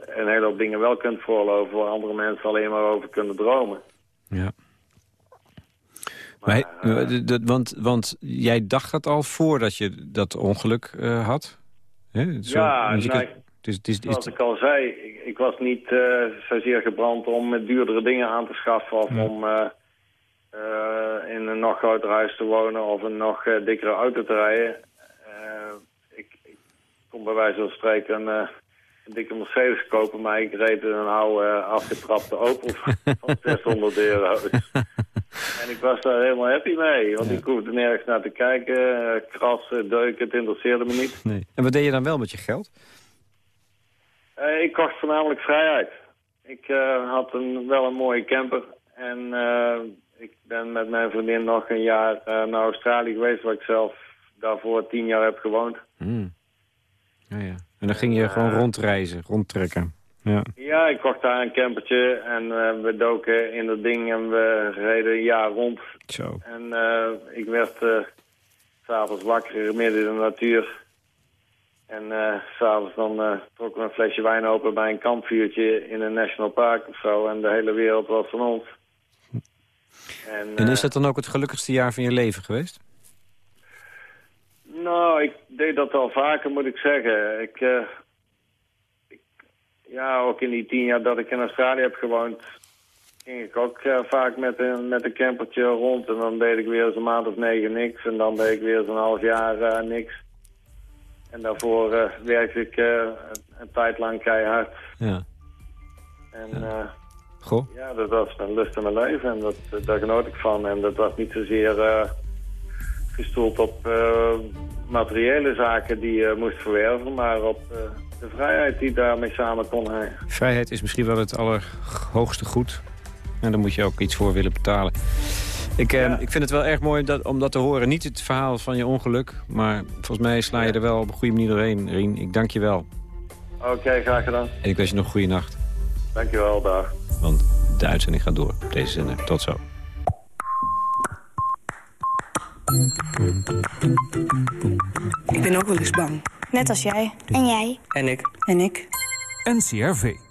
eh, een hele hoop dingen wel kunt voorloven... waar andere mensen alleen maar over kunnen dromen. Ja. Maar, want, want jij dacht dat al voordat je dat ongeluk had? Hè? Zo, ja, nou, het is, het is, het is- zoals ik al zei, ik, ik was niet eh, zozeer gebrand om met duurdere dingen aan te schaffen... of om eh, eh, in een nog groter huis te wonen of een nog dikkere auto te rijden. Ik, ik kon bij wijze van spreken een, een dikke Mercedes kopen... maar ik reed in een oude afgetrapte Opel van 600 euro. En ik was daar helemaal happy mee, want ik hoefde nergens naar te kijken. eh, krassen, deuken, het interesseerde me niet. nee. En wat deed je dan wel met je geld? Eh, ik kocht voornamelijk vrijheid. Ik eh, had een, wel een mooie camper. En eh, ik ben met mijn vriendin nog een jaar eh, naar Australië geweest... waar ik zelf daarvoor tien jaar heb gewoond. Hmm. Ja, ja. En dan ging je gewoon rondreizen, rondtrekken. Ja. Ja, ik kocht daar een campertje en eh, we doken in dat ding en we reden een jaar rond. Zo. En eh, ik werd s s'avonds wakker midden in de natuur. En s'avonds dan trokken we een flesje wijn open bij een kampvuurtje in een national park of zo. En de hele wereld was van ons. En, En is dat dan ook het gelukkigste jaar van je leven geweest? Nou, ik deed dat al vaker, moet ik zeggen. Ik- ja, ook in die tien jaar dat ik in Australië heb gewoond... ging ik ook eh, vaak met een, met een campertje rond. En dan deed ik weer eens een maand of negen niks. En dan deed ik weer eens een half jaar eh, niks. En daarvoor eh, werkte ik een, een tijd lang keihard. Ja. En eh, Goh. ja, dat was mijn lust in mijn leven. En dat, daar genoot ik van. En dat was niet zozeer gestoeld op materiële zaken die je moest verwerven, maar op de vrijheid die daarmee samen kon hangen. Vrijheid is misschien wel het allerhoogste goed. En daar moet je ook iets voor willen betalen. Ik, eh, ik vind het wel erg mooi dat, om dat te horen. Niet het verhaal van je ongeluk, maar volgens mij sla je er wel op een goede manier doorheen, Rien. Ik dank je wel. Oké, graag gedaan. En ik wens je nog een goede nacht. Dankjewel, dag. Want de uitzending gaat door op deze zender. Tot zo. Ik ben ook wel eens bang. Net als jij. En jij. En ik. En ik. NCRV.